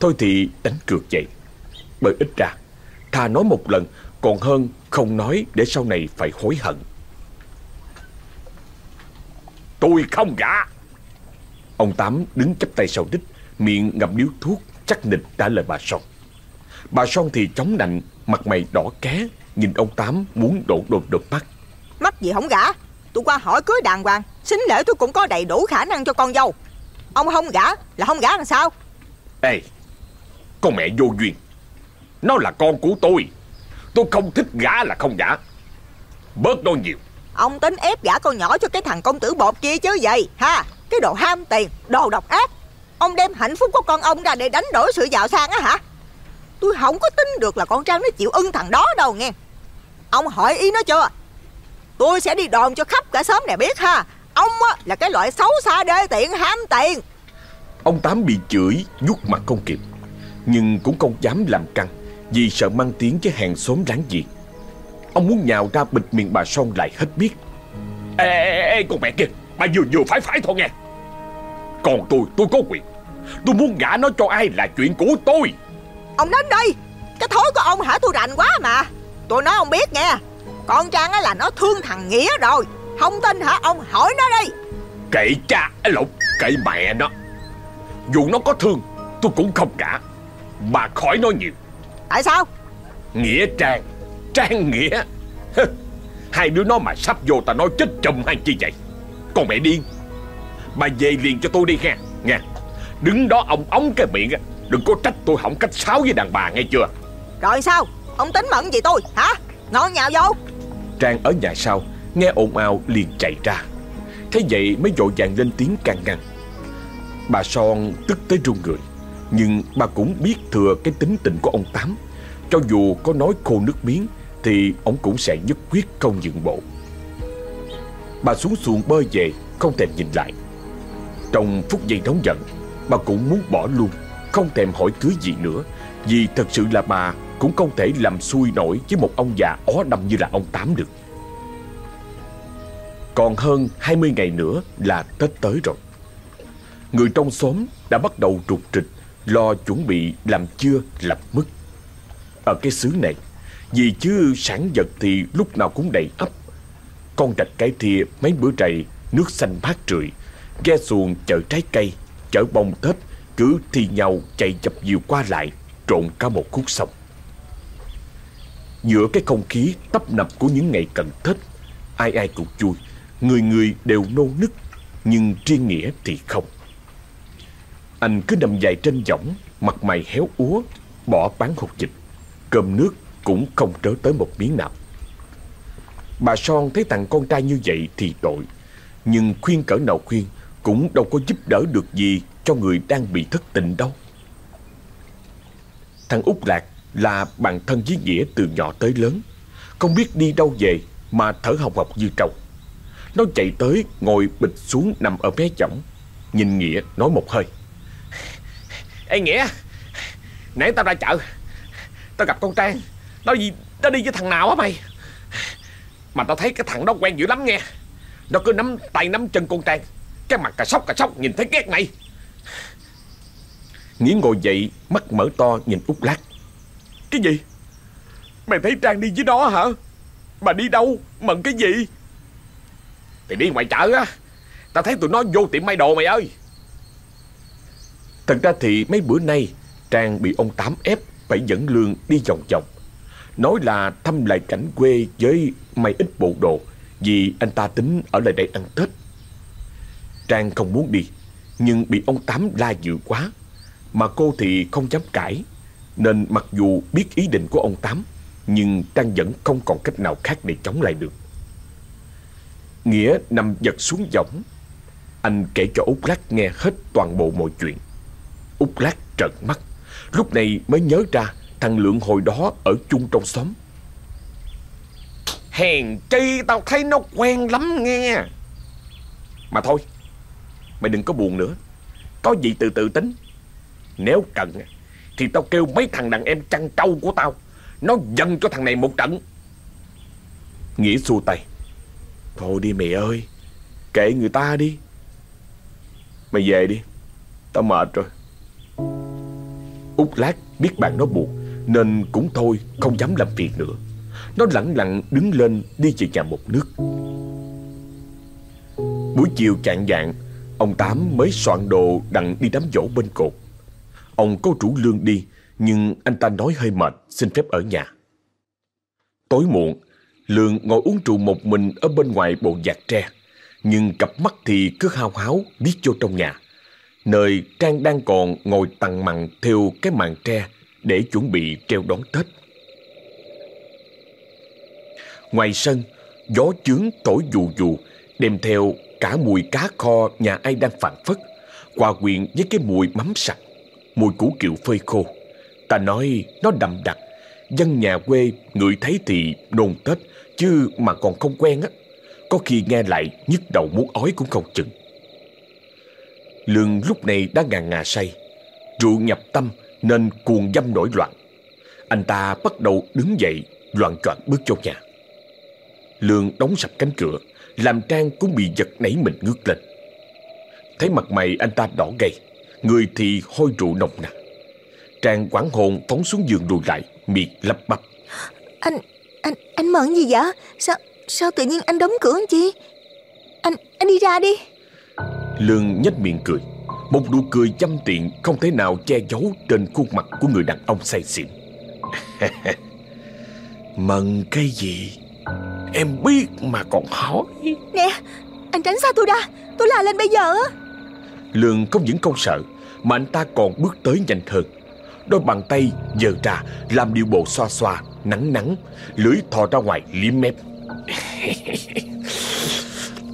Thôi thì đánh cược vậy Bởi ít ra Thà nói một lần Còn hơn không nói để sau này phải hối hận. Tôi không gả. Ông Tám đứng chắp tay sau đích Miệng ngậm điếu thuốc chắc nịch trả lời bà Son. Bà Son thì chống nạnh Mặt mày đỏ ké Nhìn ông Tám muốn đổ đột đột mắt. Mắc gì không gả? Tôi qua hỏi cưới đàng hoàng Xính lễ tôi cũng có đầy đủ khả năng cho con dâu. Ông không gả là không gả làm sao? Ê Con mẹ vô duyên Nó là con của tôi. Tôi không thích gả là không gả Bớt nói nhiều. Ông tính ép gả con nhỏ cho cái thằng công tử bột kia chứ gì ha? Cái đồ ham tiền Đồ độc ác. Ông đem hạnh phúc của con ông ra để đánh đổi sự giàu sang á hả? Tôi không có tin được là con Trang nó chịu ưng thằng đó đâu nghe. Ông hỏi ý nó chưa? Tôi sẽ đi đồn cho khắp cả xóm này biết ha. Ông á, là cái loại xấu xa đê tiện ham tiền. Ông Tám bị chửi Nhút mặt không kịp Nhưng cũng không dám làm căng Vì sợ mang tiếng với hàng xóm láng giềng. Ông muốn nhào ra bịt miệng bà Son lại hết biết. Ê, ê, ê con mẹ kia Bà vừa vừa phải phải thôi nghe. Còn tôi, tôi có quyền. Tôi muốn gả nó cho ai là chuyện của tôi. Ông đến đây Cái thối của ông hả? Tôi rành quá mà. Tôi nói ông biết nghe Con Trang á là nó thương thằng Nghĩa rồi. Không tin hả? Ông hỏi nó đi. Kệ cha lộn Kệ mẹ nó. Dù nó có thương Tôi cũng không cả Bà khỏi nói nhiều Tại sao? Nghĩa Trang Trang Nghĩa. Hai đứa nó mà sắp vô ta nói chết chùm hay chi vậy? Con mẹ điên. Bà về liền cho tôi đi nghe Nghe. Đứng đó ông ống cái miệng Đừng có trách tôi không cách sáo với đàn bà nghe chưa? Rồi sao? Ông tính mận gì tôi hả? Ngon nhào vô. Trang ở nhà sau Nghe ồn ào liền chạy ra. Thế vậy mới vội vàng lên tiếng can ngăn. Bà Son tức tới run người nhưng bà cũng biết thừa cái tính tình của ông Tám. Cho dù có nói khô nước miếng, Thì ông cũng sẽ nhất quyết không nhượng bộ. Bà xuống xuồng bơi về, Không thèm nhìn lại. Trong phút giây nóng giận, Bà cũng muốn bỏ luôn, Không thèm hỏi cưới gì nữa. Vì thật sự là bà Cũng không thể làm xui nổi với một ông già ó đâm như là ông Tám được. Còn hơn 20 ngày nữa là Tết tới rồi. Người trong xóm đã bắt đầu trục trịch Lo chuẩn bị làm chưa làm mất Ở cái xứ này, Vì chứ sản vật thì lúc nào cũng đầy ấp Con rạch cái thìa mấy bữa trầy, Nước xanh mát rượi, Ghe xuồng chở trái cây, Chở bông Tết, Cứ thi nhau chạy chập dìu qua lại, Trộn cả một khúc sông. Giữa cái không khí tấp nập của những ngày cận Tết, Ai ai cũng vui, Người người đều nô nức, Nhưng riêng Nghĩa thì không. Anh cứ nằm dài trên võng, Mặt mày héo úa, Bỏ bán hột dịch Cơm nước cũng không trớ tới một miếng nào. Bà Son thấy thằng con trai như vậy thì tội, Nhưng khuyên cỡ nào khuyên Cũng đâu có giúp đỡ được gì Cho người đang bị thất tình đâu. Thằng Út Lạc là bạn thân với Nghĩa từ nhỏ tới lớn, Không biết đi đâu về Mà thở hồng hộc như trâu Nó chạy tới ngồi bịch xuống nằm ở mé chổng Nhìn Nghĩa nói một hơi. Ê Nghĩa, Nãy tao ra chợ, Tao gặp con Trang. Nó gì Nó đi với thằng nào á mày? Mà tao thấy cái thằng đó quen dữ lắm nghe. Nó cứ nắm tay nắm chân con Trang. Cái mặt cà sóc cà sóc, nhìn thấy ghét này Nghĩa ngồi dậy, Mắt mở to, nhìn út lát. Cái gì? Mày thấy Trang đi với nó hả? Mà đi đâu? Mận cái gì? Thì đi ngoài chợ á. Tao thấy tụi nó vô tiệm may đồ mày ơi. Thật ra thì mấy bữa nay, Trang bị ông Tám ép Phải dẫn Lương đi vòng vòng. Nói là thăm lại cảnh quê với may ít bộ đồ, Vì anh ta tính ở lại đây ăn Tết. Trang không muốn đi, Nhưng bị ông Tám la dữ quá. Mà cô thì không dám cãi, Nên mặc dù biết ý định của ông Tám, Nhưng Trang vẫn không còn cách nào khác để chống lại được. Nghĩa nằm giật xuống võng. Anh kể cho Út Lát nghe hết toàn bộ mọi chuyện. Út Lát trợn mắt. Lúc này mới nhớ ra Thằng Lượng hồi đó ở chung trong xóm. Hèn chi tao thấy nó quen lắm nghe. Mà thôi, Mày đừng có buồn nữa. Có gì từ từ tính. Nếu cần Thì tao kêu mấy thằng đàn em chăn trâu của tao, Nó dần cho thằng này một trận. Nghĩa xua tay. Thôi đi mẹ ơi, Kệ người ta đi. Mày về đi, Tao mệt rồi. Út lát biết bạn nó buồn, Nên cũng thôi, không dám làm việc nữa. Nó lặng lặng đứng lên đi về nhà một nước. Buổi chiều chạng dạng Ông Tám mới soạn đồ đặng đi đám dỗ bên cột. Ông có rủ lương đi, Nhưng anh ta nói hơi mệt, Xin phép ở nhà. Tối muộn, Lương ngồi uống rượu một mình Ở bên ngoài bộ giạc tre, Nhưng cặp mắt thì cứ hao háo, Biết vô trong nhà. Nơi Trang đang còn ngồi tằng mặn Theo cái màn tre Để chuẩn bị treo đón Tết. Ngoài sân, Gió chướng thổi dù dù, Đem theo cả mùi cá kho Nhà ai đang phản phất, Hòa quyện với cái mùi mắm sặc, Mùi củ kiệu phơi khô. Ta nói nó đậm đặc, Dân nhà quê ngửi thấy thì nôn Tết, Chứ mà còn không quen á. Có khi nghe lại nhức đầu muốn ói cũng không chừng. Lương lúc này đã ngà ngà say. Rượu nhập tâm nên cuồng dâm nổi loạn. Anh ta bắt đầu đứng dậy Loạn choạng bước vô nhà. Lương đóng sập cánh cửa Làm Trang cũng bị giật nảy mình ngước lên. Thấy mặt mày anh ta đỏ gay Người thì hôi rượu nồng nặc. Trang quảng hồn phóng xuống giường lùi lại Miệng lắp bắp. Anh, anh, anh mận gì vậy? Sao, sao tự nhiên anh đóng cửa anh chi? Anh, anh đi ra đi. Lương nhếch miệng cười. Một nụ cười chăm tiện không thể nào che giấu trên khuôn mặt của người đàn ông say xỉn. (laughs) Mần cái gì? Em biết mà còn hỏi. Nè, anh tránh xa tôi ra. Tôi la lên bây giờ á. Lương không những không sợ Mà anh ta còn bước tới nhanh hơn. Đôi bàn tay giơ ra Làm điệu bộ xoa xoa Nắng nắng Lưỡi thò ra ngoài liếm mép (laughs)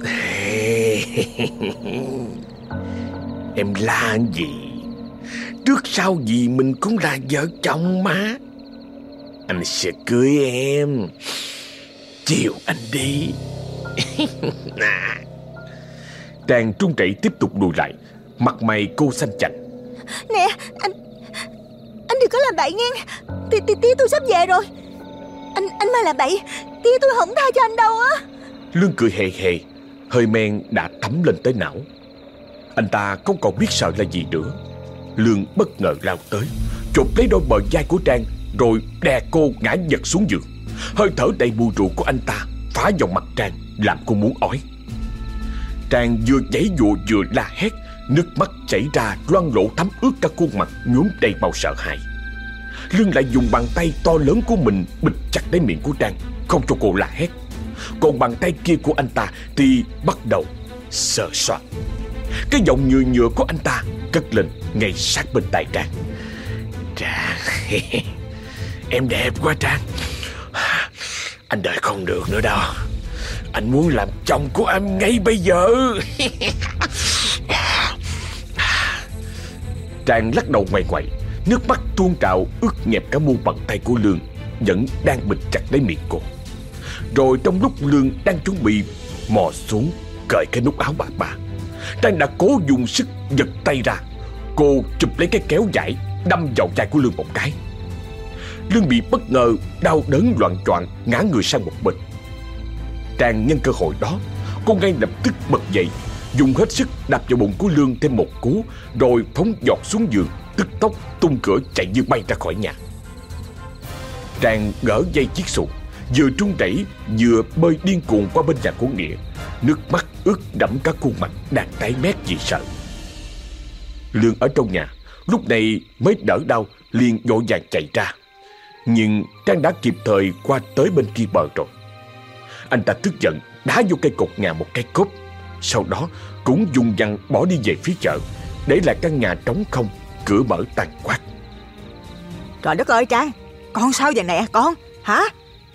(laughs) Em la gì? Trước sau gì mình cũng là vợ chồng mà. Anh sẽ cưới em. Chiều anh đi. (laughs) Trang trung chảy tiếp tục lùi lại. Mặt mày cô xanh chạnh Nè, anh Anh đừng có làm bậy nghe. Tía, tía, tía tôi sắp về rồi. Anh anh mà làm bậy Tía tôi không tha cho anh đâu á. Lương cười hề hề Hơi men đã thấm lên tới não. Anh ta không còn biết sợ là gì nữa. Lương bất ngờ lao tới, Chụp lấy đôi bờ vai của Trang, Rồi đè cô ngã giật xuống giường. Hơi thở đầy mùi rượu của anh ta Phá vào mặt Trang, Làm cô muốn ói. Trang vừa giãy dụa vừa la hét, Nước mắt chảy ra, loang lỗ thấm ướt cả khuôn mặt, nhuốm đầy màu sợ hãi. Lương lại dùng bàn tay to lớn của mình bịt chặt lấy miệng của Trang, Không cho cô la hét. Còn bàn tay kia của anh ta thì bắt đầu sờ soạn Cái giọng nhựa nhựa của anh ta cất lên ngay sát bên tai Trang. Trang, (laughs) Em đẹp quá Trang. Anh đợi không được nữa đâu. Anh muốn làm chồng của em ngay bây giờ. (laughs) Trang lắc đầu ngoài ngoại Nước mắt tuôn trào, ướt nhẹp cả mu bàn tay của Lương Vẫn đang bịt chặt lấy miệng cô. Rồi trong lúc Lương đang chuẩn bị mò xuống, cởi cái nút áo bà ba Trang đã cố dùng sức giật tay ra. Cô chụp lấy cái kéo dải Đâm vào vai của Lương một cái. Lương bị bất ngờ, Đau đớn loạn choạng, ngã người sang một bên. Trang nhân cơ hội đó, Cô ngay lập tức bật dậy, Dùng hết sức đạp vào bụng của Lương thêm một cú, Rồi phóng giọt xuống giường, Tức tốc tung cửa chạy như bay ra khỏi nhà. Trang gỡ dây chiếc xuồng. Vừa trung đẩy Vừa bơi điên cuồng qua bên nhà của Nghĩa. Nước mắt ướt đẫm cả khuôn mặt Đang tái mét vì sợ. Lương ở trong nhà, Lúc này mới đỡ đau, liền vội vàng chạy ra. Nhưng Trang đã kịp thời qua tới bên kia bờ rồi. Anh ta tức giận, đá vô cây cột nhà một cái cốp. Sau đó cũng dùng dằn bỏ đi về phía chợ. Để lại căn nhà trống không, Cửa mở tàn quát. Trời đất ơi Trang, Con sao vậy nè con? Hả?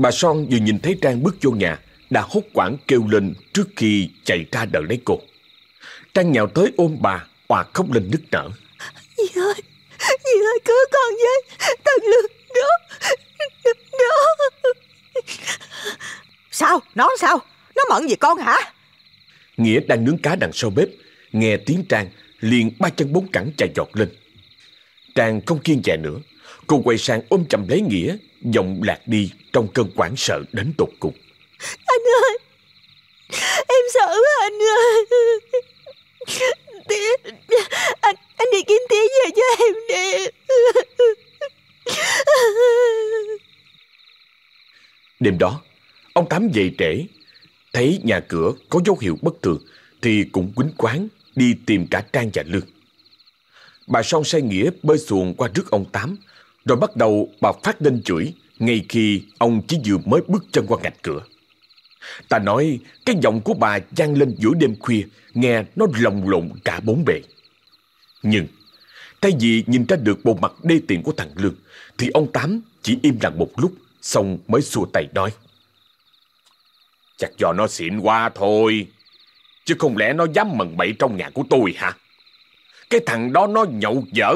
Bà Son vừa nhìn thấy Trang bước vô nhà Đã hốt quảng kêu lên trước khi chạy ra đợi lấy cô. Trang nhào tới ôm bà Hòa khóc lên nức nở. Dì ơi Dì ơi cứu con với Thằng Lương đó Đó Sao? Nó sao? Nó mận gì con hả? Nghĩa đang nướng cá đằng sau bếp Nghe tiếng Trang liền ba chân bốn cẳng chạy giọt lên. Trang không kiên dè nữa Cô quay sang ôm chầm lấy Nghĩa Giọng lạc đi trong cơn hoảng sợ đến tột cùng. Anh ơi! Em sợ quá anh ơi! Tía Anh anh đi kiếm tía về cho em đi. Đêm đó Ông Tám dậy trễ Thấy nhà cửa có dấu hiệu bất thường Thì cũng quýnh quán Đi tìm cả Trang và Lương. Bà Son say nghĩa bơi xuồng qua trước ông Tám rồi bắt đầu bà phát lên chửi, Ngay khi ông chỉ vừa mới bước chân qua ngạch cửa. Ta nói, cái giọng của bà vang lên giữa đêm khuya, Nghe nó lồng lộn cả bốn bề. Nhưng Thay vì nhìn ra được bộ mặt đê tiện của thằng Lương, Thì ông Tám chỉ im lặng một lúc, Xong mới xua tay nói. Chắc do nó xịn qua thôi, Chứ không lẽ nó dám mần bậy trong nhà của tôi hả? Cái thằng đó nó nhậu dở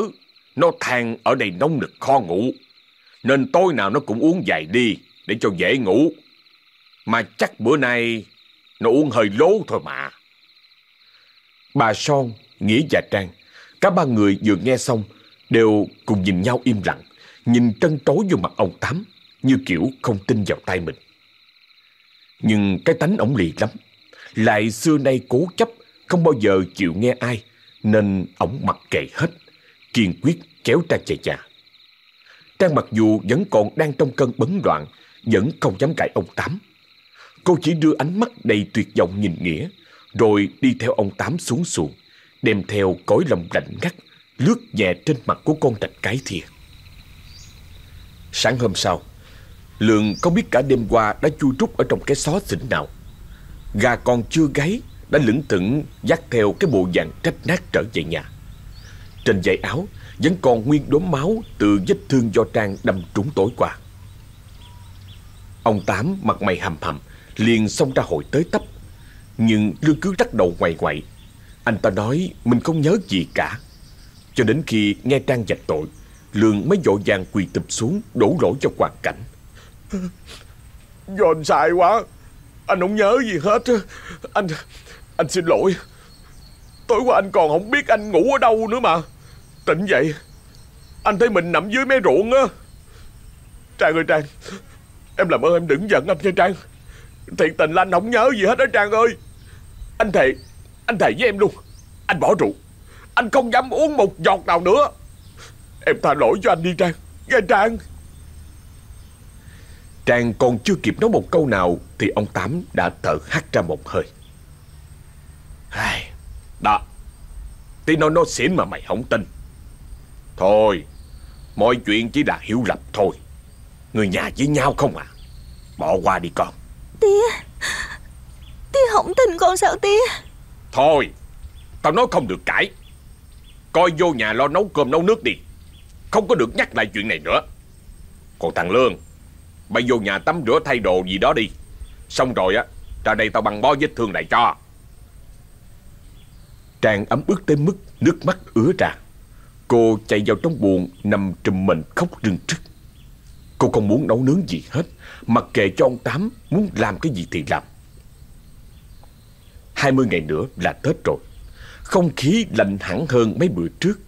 nó than ở đây nông nực khó ngủ. Nên tối nào nó cũng uống vài đi Để cho dễ ngủ. Mà chắc bữa nay Nó uống hơi lố thôi mà. Bà Son, Nghĩa và Trang Cả ba người vừa nghe xong Đều cùng nhìn nhau im lặng Nhìn trân trối vô mặt ông Tám Như kiểu không tin vào tay mình. Nhưng cái tánh ổng lì lắm Lại xưa nay cố chấp Không bao giờ chịu nghe ai Nên ổng mặc kệ hết. Kiên quyết kéo Trang về nhà Trang mặc dù vẫn còn đang trong cơn bấn loạn, Vẫn không dám cãi ông Tám. Cô chỉ đưa ánh mắt đầy tuyệt vọng nhìn Nghĩa, Rồi đi theo ông Tám xuống xuồng, Đem theo cõi lòng lạnh ngắt, Lướt nhẹ trên mặt của con rạch cái thìa. Sáng hôm sau Lượng không biết cả đêm qua đã chui rút ở trong cái xó xỉnh nào. Gà còn chưa gáy Đã lững thững dắt theo cái bộ dạng trách nát trở về nhà. Trên dây áo, Vẫn còn nguyên đốm máu Từ vết thương do Trang đâm trúng tối qua. Ông Tám mặt mày hầm hầm, Liền xông ra hội tới tấp. Nhưng Lương cứ rắc đầu quậy quậy Anh ta nói mình không nhớ gì cả. Cho đến khi nghe Trang dạch tội, Lương mới vội vàng quỳ tụp xuống, Đổ lỗi cho hoàn cảnh. Do anh sai quá. Anh không nhớ gì hết. Anh anh xin lỗi. Tối qua anh còn không biết anh ngủ ở đâu nữa mà. Tỉnh dậy. Anh thấy mình nằm dưới mé ruộng á. Trang ơi Trang. Em làm ơn em đừng giận anh nha Trang. Thiệt tình là anh không nhớ gì hết đó Trang ơi. Anh thề Anh thề với em luôn. Anh bỏ rượu Anh không dám uống một giọt nào nữa. Em tha lỗi cho anh đi Trang. Nghe Trang. Trang còn chưa kịp nói một câu nào Thì ông Tám đã thở hắt ra một hơi. Ai, Đó. Tí nói nó xỉn mà mày không tin. Thôi Mọi chuyện chỉ là hiểu lầm thôi. Người nhà với nhau không à? Bỏ qua đi con. Tía Tía không tin con sao tía Thôi Tao nói không được cãi. Coi vô nhà lo nấu cơm nấu nước đi. Không có được nhắc lại chuyện này nữa. Còn thằng Lương Bay vô nhà tắm rửa thay đồ gì đó đi. Xong rồi á Ra đây tao băng bó vết thương này cho. Trang ấm ức tới mức nước mắt ứa ra Cô chạy vào trong buồng Nằm trùm mình khóc rưng rức. Cô không muốn nấu nướng gì hết Mặc kệ cho ông Tám Muốn làm cái gì thì làm. 20 ngày nữa là Tết rồi. Không khí lạnh hẳn hơn mấy bữa trước.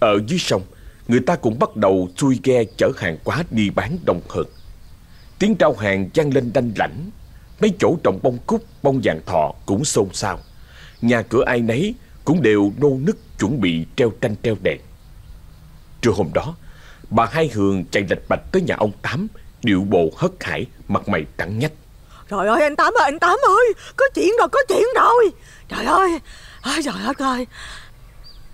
Ở dưới sông Người ta cũng bắt đầu xuôi ghe chở hàng quá đi bán đông hơn Tiếng trao hàng vang lên đanh lãnh. Mấy chỗ trồng bông cúc, bông vàng thọ cũng xôn xao. Nhà cửa ai nấy cũng đều nô nức chuẩn bị treo tranh treo đèn. Trưa hôm đó Bà Hai Hường chạy lạch bạch tới nhà ông Tám Điệu bộ hất hải Mặt mày trắng nhách. Trời ơi anh Tám ơi anh Tám ơi Có chuyện rồi có chuyện rồi. Trời ơi Ôi trời đất ơi.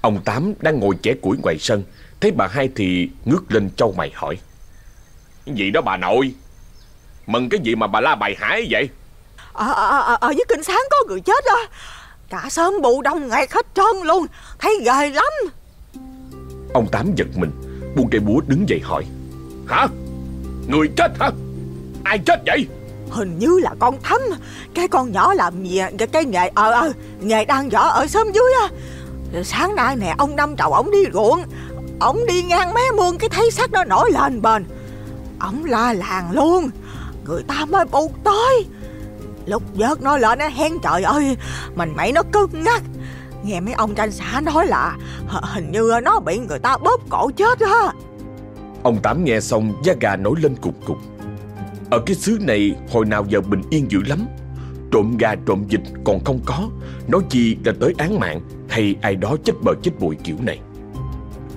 Ông Tám đang ngồi chẻ củi ngoài sân Thấy bà hai thì ngước lên châu mày hỏi. Gì đó bà nội? Mừng cái gì mà bà la bài hải vậy? Ở, ở, ở, ở dưới kinh sáng có người chết đó Cả sớm bù đông nghẹt hết trơn luôn. Thấy ghê lắm. Ông Tám giật mình. Buông cây búa đứng dậy hỏi. Hả? Người chết hả? Ai chết vậy? Hình như là con Thắm Cái con nhỏ làm gì cái, cái nghề Ờ ờ Nghề đang võ ở xóm dưới á. Sáng nay nè ông Năm Trầu ổng đi ruộng. Ổng đi ngang mé mương Cái thấy xác nó nổi lên bền. Ổng la làng luôn. Người ta mới bụt tới Lúc vớt nó lên nó hén trời ơi Mình mày nó cưng ngắt Nghe mấy ông tranh xã nói là Hình như nó bị người ta bóp cổ chết á. Ông Tám nghe xong da gà nổi lên cục cục. Ở cái xứ này hồi nào giờ bình yên dữ lắm. Trộm gà trộm vịt còn không có. Nói chi là tới án mạng Hay ai đó chết bờ chết bụi kiểu này.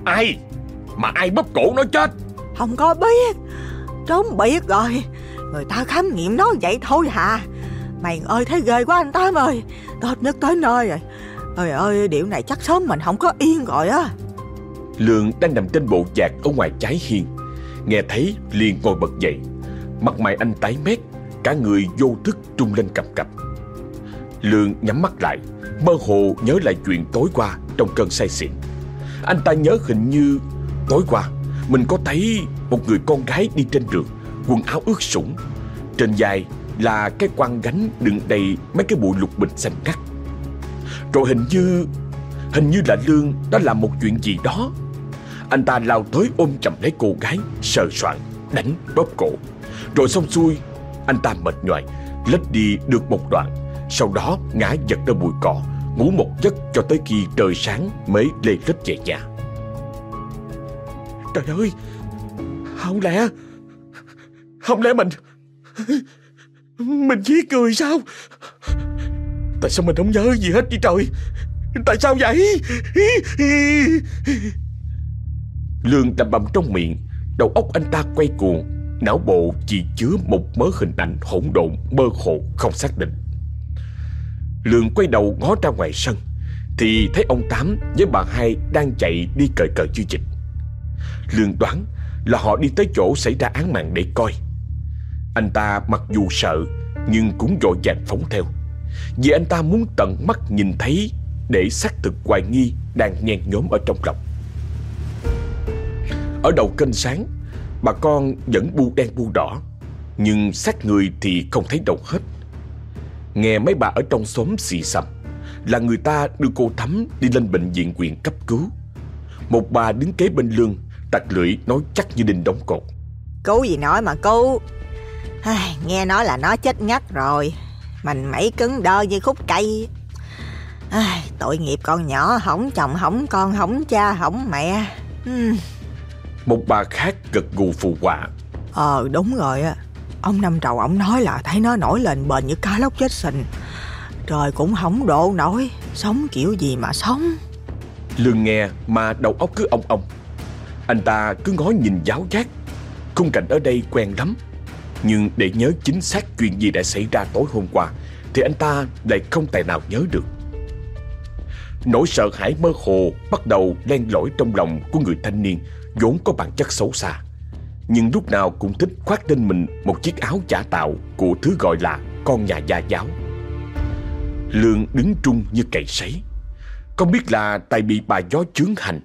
Ai? Mà ai bóp cổ nó chết? Không có biết. Trốn biết rồi. Người ta khám nghiệm nó vậy thôi hà Mày ơi, thấy ghê quá anh Tám ơi. Tết nước tới nơi rồi. Ơi ơi, điệu này chắc sớm mình không có yên rồi á. Lương đang nằm trên bộ giạc ở ngoài trái hiên. Nghe thấy liền ngồi bật dậy. Mặt mày anh tái mét, Cả người vô thức trung lên cầm cập Lương nhắm mắt lại, Mơ hồ nhớ lại chuyện tối qua Trong cơn say xỉn. Anh ta nhớ hình như Tối qua, mình có thấy một người con gái đi trên đường, Quần áo ướt sũng. Trên vai là cái quan gánh đựng đầy mấy cái bụi lục bình xanh cắt, Rồi hình như Hình như là Lương đã làm một chuyện gì đó. Anh ta lao tới ôm chầm lấy cô gái Sờ soạn Đánh bóp cổ. Rồi xong xuôi Anh ta mệt nhoài Lết đi được một đoạn. Sau đó ngã giật ra bụi cỏ Ngủ một giấc cho tới khi trời sáng Mới lê lết về nhà. Trời ơi! Không lẽ Không lẽ mình mình giết người sao? Tại sao mình không nhớ gì hết vậy trời? Tại sao vậy? Lương đầm bầm trong miệng, Đầu óc anh ta quay cuồng, Não bộ chỉ chứa một mớ hình ảnh hỗn độn, mơ hồ, không xác định. Lương quay đầu ngó ra ngoài sân, Thì thấy ông Tám với bà hai đang chạy đi cởi cờ chư dịch Lương đoán là họ đi tới chỗ xảy ra án mạng để coi. Anh ta mặc dù sợ, Nhưng cũng vội vàng phóng theo. Vì anh ta muốn tận mắt nhìn thấy Để xác thực hoài nghi đang nhen nhóm ở trong lòng. Ở đầu kênh sáng, Bà con vẫn bu đen bu đỏ, Nhưng xác người thì không thấy đâu hết. Nghe mấy bà ở trong xóm xì xầm, Là người ta đưa cô Thắm đi lên bệnh viện quyện cấp cứu. Một bà đứng kế bên lương, Tặc lưỡi nói chắc như đinh đóng cột. Cứu gì nói mà cứu Ai, Nghe nói là nó chết ngắt rồi. Mình mấy cứng đơ như khúc cây. Ai, Tội nghiệp con nhỏ Hỏng chồng hỏng con hỏng cha hỏng mẹ. Uhm. Một bà khác gật gù phù họa. Ờ đúng rồi á. Ông Năm Trầu ông nói là thấy nó nổi lên bền như cá lóc chết sình. Trời cũng không độ nổi. Sống kiểu gì mà sống? Lương nghe mà đầu óc cứ ong ong. Anh ta cứ ngó nhìn giáo giác. Khung cảnh ở đây quen lắm nhưng để nhớ chính xác chuyện gì đã xảy ra tối hôm qua, Thì anh ta lại không tài nào nhớ được. Nỗi sợ hãi mơ hồ bắt đầu len lỏi trong lòng của người thanh niên, vốn có bản chất xấu xa. Nhưng lúc nào cũng thích khoác lên mình một chiếc áo giả tạo của thứ gọi là con nhà gia giáo. Lương đứng trung như cậy sấy. Không biết là tại bị bà gió chướng hành,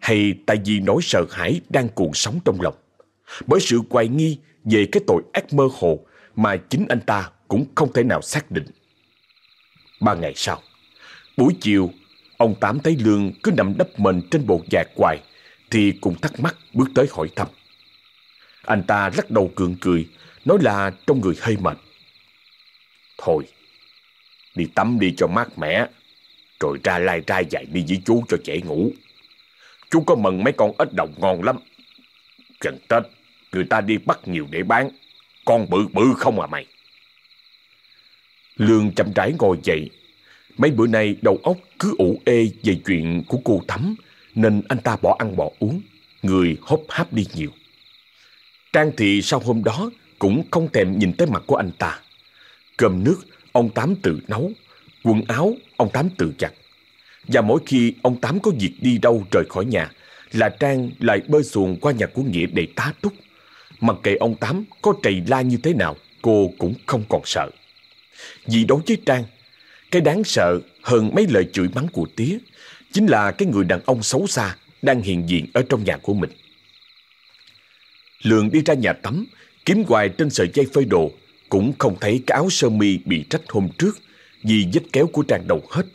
Hay tại vì nỗi sợ hãi đang cuộn sóng trong lòng. Bởi sự hoài nghi về cái tội ác mơ hồ Mà chính anh ta cũng không thể nào xác định. Ba ngày sau, Buổi chiều, Ông Tám thấy Lương cứ nằm đắp mình trên bộ giạc hoài Thì cũng thắc mắc bước tới hỏi thăm. Anh ta lắc đầu cường cười, Nói là trong người hơi mệt. Thôi, Đi tắm đi cho mát mẻ, Rồi ra lai trai dạy đi với chú cho trẻ ngủ. Chú có mần mấy con ếch đồng ngon lắm. Gần Tết Người ta đi bắt nhiều để bán. Con bự bự không à mày. Lương chậm rãi ngồi dậy. Mấy bữa nay đầu óc cứ ủ ê về chuyện của cô Thắm, Nên anh ta bỏ ăn bỏ uống. Người hốp háp đi nhiều. Trang thị sau hôm đó cũng không thèm nhìn tới mặt của anh ta. Cơm nước, ông Tám tự nấu. Quần áo, ông Tám tự giặt. Và mỗi khi ông Tám có việc đi đâu rời khỏi nhà, Là Trang lại bơi xuồng qua nhà của Nghĩa để tá túc. Mặc kệ ông Tám có trầy la như thế nào, Cô cũng không còn sợ. Vì đối với Trang, Cái đáng sợ hơn mấy lời chửi mắng của tía Chính là cái người đàn ông xấu xa Đang hiện diện ở trong nhà của mình. Lượng đi ra nhà tắm, Kiếm hoài trên sợi dây phơi đồ, Cũng không thấy cái áo sơ mi bị rách hôm trước Vì vết kéo của Trang đầu hết.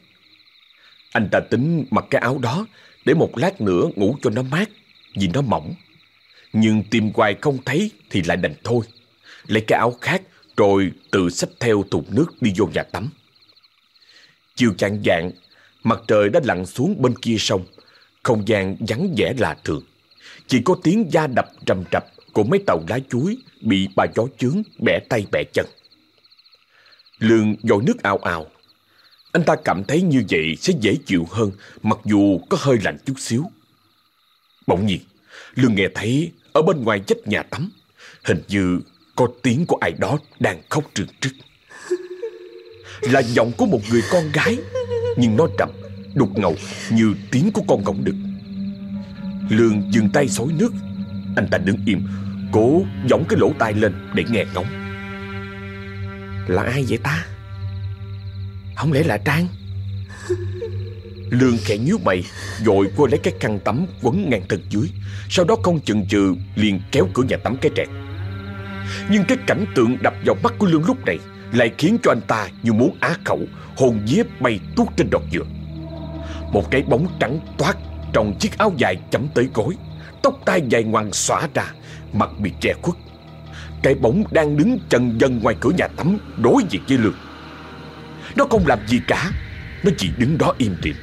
Anh ta tính mặc cái áo đó Để một lát nữa ngủ cho nó mát Vì nó mỏng. Nhưng tìm hoài không thấy Thì lại đành thôi. Lấy cái áo khác Rồi tự xách theo thùng nước đi vô nhà tắm. Chiều chạng dạng Mặt trời đã lặn xuống bên kia sông. Không gian vắng vẻ lạ thường. Chỉ có tiếng da đập trầm trập Của mấy tàu lá chuối Bị bà gió chướng bẻ tay bẻ chân. Lương dội nước ào ào. Anh ta cảm thấy như vậy sẽ dễ chịu hơn, Mặc dù có hơi lạnh chút xíu. Bỗng nhiên Lương nghe thấy ở bên ngoài vách nhà tắm Hình như có tiếng của ai đó đang khóc trường trức. Là giọng của một người con gái Nhưng nó trầm, đục ngầu như tiếng của con ngỗng đực. Lương dừng tay xối nước. Anh ta đứng im Cố giọng cái lỗ tai lên để nghe ngóng. Là ai vậy ta? Không lẽ là Trang? Lương khẽ nhíu mày Rồi cô lấy cái khăn tắm quấn ngang thân dưới. Sau đó không chần chừ, liền kéo cửa nhà tắm cái trẹt Nhưng cái cảnh tượng đập vào mắt của Lương lúc này Lại khiến cho anh ta như muốn á khẩu, Hồn vía bay tuốt trên đọt dừa. Một cái bóng trắng toát Trong chiếc áo dài chấm tới gối, Tóc tai dài ngoằng xõa ra, Mặt bị che khuất. Cái bóng đang đứng chân dân ngoài cửa nhà tắm Đối diện với Lương. Nó không làm gì cả, Nó chỉ đứng đó im lìm.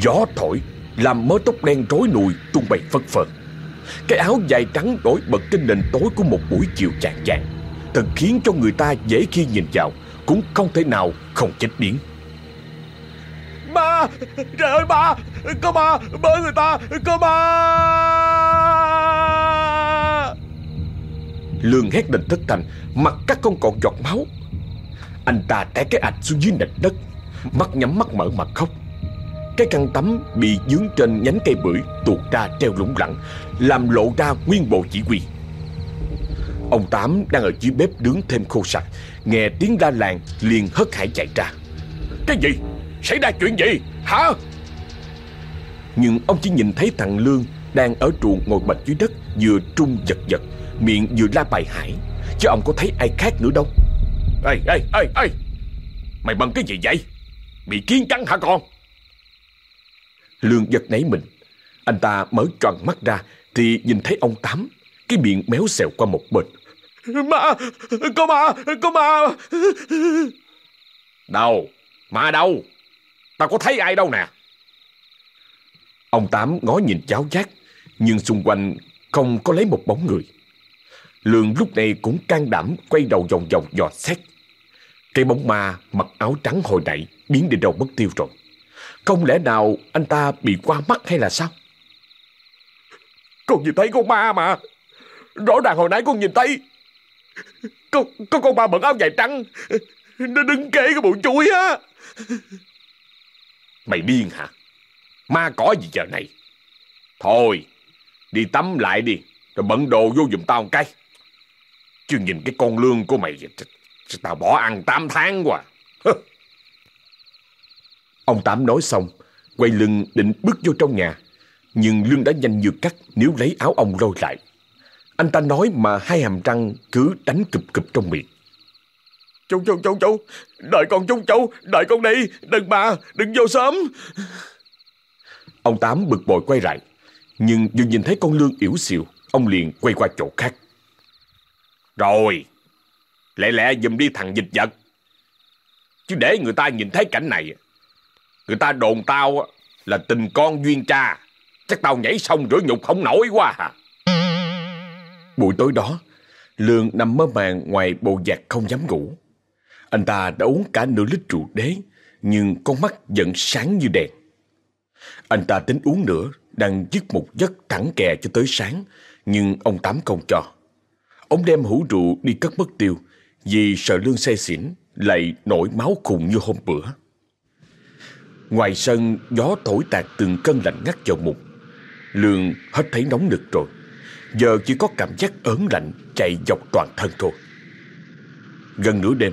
Gió thổi Làm mớ tóc đen rối nùi tung bay phất phơ. Cái áo dài trắng nổi bật trên nền tối của một buổi chiều chạng chạng. Thật khiến cho người ta dễ khi nhìn vào Cũng không thể nào không chết điếng. Ma Trời ơi ma Có ma! Bớ người ta! Có ma! Lương hét lên thất thành Mặt các con còn giọt máu. Anh ta té cái ạch xuống dưới nền đất Mắt nhắm mắt mở mà khóc cái khăn tắm bị dướng trên nhánh cây bưởi Tuột ra treo lủng lẳng, Làm lộ ra nguyên bộ chỉ huy. Ông Tám đang ở dưới bếp nướng thêm khô sạch Nghe tiếng la làng liền hất hải chạy ra. Cái gì? Xảy ra chuyện gì? Hả? Nhưng ông chỉ nhìn thấy thằng Lương Đang ở truồng ngồi bệt dưới đất, Vừa trung giật giật, Miệng vừa la bài hải. Chứ ông có thấy ai khác nữa đâu. Ê ê ê ê! Mày bận cái gì vậy? Bị kiến cắn hả con? Lương giật nảy mình. Anh ta mở tròn mắt ra Thì nhìn thấy ông Tám Cái miệng méo xẹo qua một bên. Ma Có ma Có ma Đâu Mà đâu? Tao có thấy ai đâu nè. Ông Tám ngó nhìn cháu giác Nhưng xung quanh Không có lấy một bóng người. Lương lúc này cũng can đảm quay đầu vòng vòng dò xét. Cái bóng ma mặc áo trắng hồi nãy biến đi đâu mất tiêu rồi Không lẽ nào anh ta bị qua mắt hay là sao? Con nhìn thấy con ma mà. Rõ ràng hồi nãy con nhìn thấy. Có, có con ma bận áo dài trắng. Nó đứng kế cái bụi chuối á. Mày điên hả? Ma có gì giờ này? Thôi Đi tắm lại đi Rồi bận đồ vô giùm tao một cái. Chứ nhìn cái con lương của mày Tao bỏ ăn 8 tháng quá Ông Tám nói xong Quay lưng định bước vô trong nhà. Nhưng lương đã nhanh như cắt Nếu lấy áo ông lôi lại. Anh ta nói mà hai hàm răng cứ đánh cụp cụp trong miệng. Chú chú chú chú Đợi con chú chú Đợi con đi Đừng mà Đừng vô sớm. Ông Tám bực bội quay lại Nhưng vừa nhìn thấy con lương yếu xìu Ông liền quay qua chỗ khác. Rồi Lẹ lẹ dùm đi thằng dịch vật. Chứ để người ta nhìn thấy cảnh này Người ta đồn tao là tình con duyên cha. Chắc tao nhảy xong rửa nhục không nổi quá hả Buổi tối đó, Lương nằm mơ màng ngoài bộ giặc không dám ngủ. Anh ta đã uống cả nửa lít rượu đế, Nhưng con mắt vẫn sáng như đèn. Anh ta tính uống nữa, Đang dứt một giấc thẳng kè cho tới sáng, Nhưng ông Tám không cho. Ông đem hũ rượu đi cất mất tiêu, Vì sợ lương say xỉn, Lại nổi máu khùng như hôm bữa. Ngoài sân, gió thổi tạt từng cơn lạnh ngắt vào mục. Lương hết thấy nóng nực rồi. Giờ chỉ có cảm giác ớn lạnh chạy dọc toàn thân thôi. Gần nửa đêm,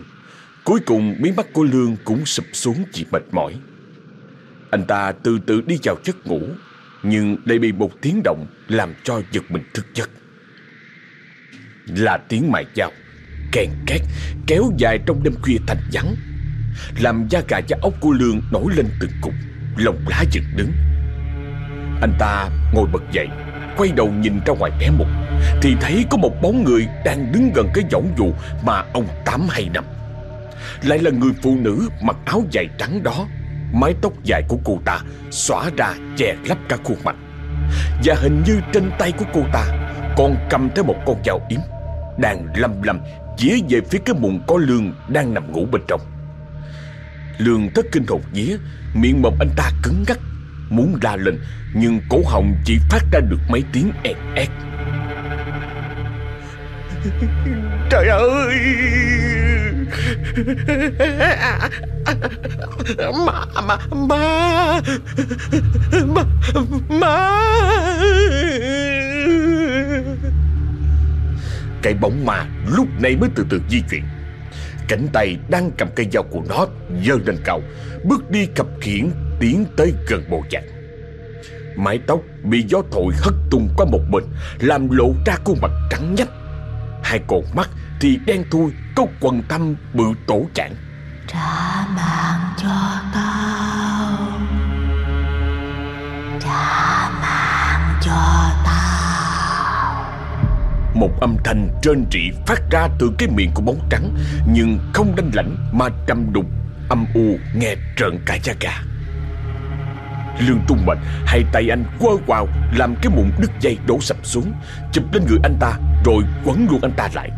Cuối cùng mí mắt của Lương cũng sụp xuống vì mệt mỏi. Anh ta từ từ đi vào giấc ngủ, Nhưng lại bị một tiếng động Làm cho giật mình thức giấc. Là tiếng mài dao, Kèn két, Kéo dài trong đêm khuya thành vắng. Làm da gà da ốc của Lương nổi lên từng cục Lòng lá dựng đứng. Anh ta ngồi bật dậy, Quay đầu nhìn ra ngoài bé mục, Thì thấy có một bóng người Đang đứng gần cái võng dù Mà ông Tám hay nằm Lại là người phụ nữ mặc áo dài trắng đó, Mái tóc dài của cô ta Xõa ra che lấp cả khuôn mặt. Và hình như trên tay của cô ta Còn cầm theo một con dao yếm Đang lầm lầm Chĩa về phía cái mụn có lương Đang nằm ngủ bên trong. Lương thất kinh hồn vía Miệng mồm anh ta cứng ngắc Muốn la lên Nhưng cổ họng chỉ phát ra được mấy tiếng ẹt ẹt. (laughs) Trời ơi! Ma Ma Ma Ma Ma Cái bóng ma lúc này mới từ từ di chuyển Cánh tay đang cầm cây dao của nó giơ lên cao, Bước đi cập khiển tiến tới gần bộ dạng. Mái tóc bị gió thổi hất tung qua một bên, Làm lộ ra khuôn mặt trắng nhách. Hai con mắt thì đen thui, Có quần thâm bự tổ trạng Trả mạng cho tao. Trả mạng cho tao. Một âm thanh trơn trị phát ra từ cái miệng của bóng trắng Nhưng không đanh lãnh mà trầm đục Âm u nghe trợn cả da gà. Lương tung mệnh Hai tay anh quơ quào Làm cái mụn đứt dây đổ sập xuống Chụp lên người anh ta Rồi quấn luôn anh ta lại.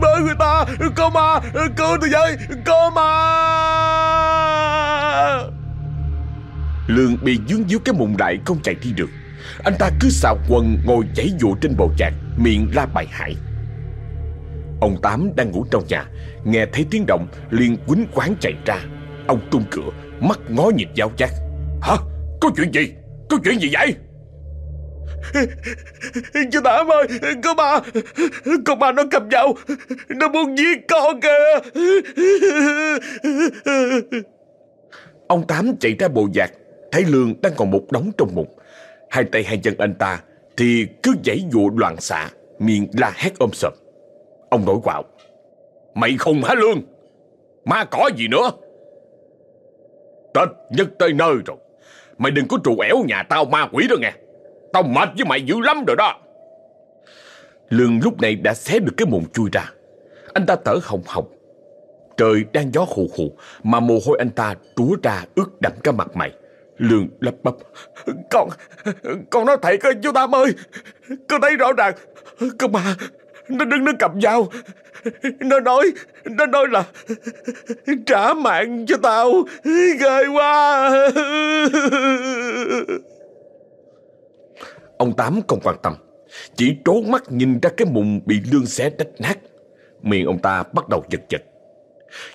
Bớ người ta Có ma Cứu tôi với Có ma! Lương bị dướng díu cái mụn lại không chạy đi được Anh ta cứ xạo quần ngồi chảy dụ trên bầu chạc Miệng la bài hại Ông Tám đang ngủ trong nhà Nghe thấy tiếng động liền quýnh quán chạy ra Ông tung cửa Mắt ngó nhìn giáo giác Hả? Có chuyện gì? Có chuyện gì vậy? Chú Tám ơi Có ma Con ma nó cầm dao Nó muốn giết con kìa Ông Tám chạy ra bộ giạc Thấy Lương đang còn một đống trong bụng Hai tay hai chân anh ta Thì cứ giãy dụa loạn xạ, Miệng la hét ôm sập Ông nổi quạo, Mày khùng hả Lương? Ma cỏ gì nữa? Tết nhất tới nơi rồi. Mày đừng có trù ẻo nhà tao ma quỷ đó nghe. Tao mệt với mày dữ lắm rồi đó. Lương lúc này đã xé được cái mồm chui ra. Anh ta thở hồng hộc. Trời đang gió hù hù Mà mồ hôi anh ta túa ra ướt đẫm cả mặt mày. Lương lắp bắp. Con Con nói thiệt chú Tam ơi. Con thấy rõ ràng Con mà, Nó đứng nó cầm dao Nó nói Nó nói là Trả mạng cho tao. Ghê quá. Ông Tám không quan tâm, Chỉ trốn mắt nhìn ra cái mùng bị lương xé rách nát. Miệng ông ta bắt đầu giật giật,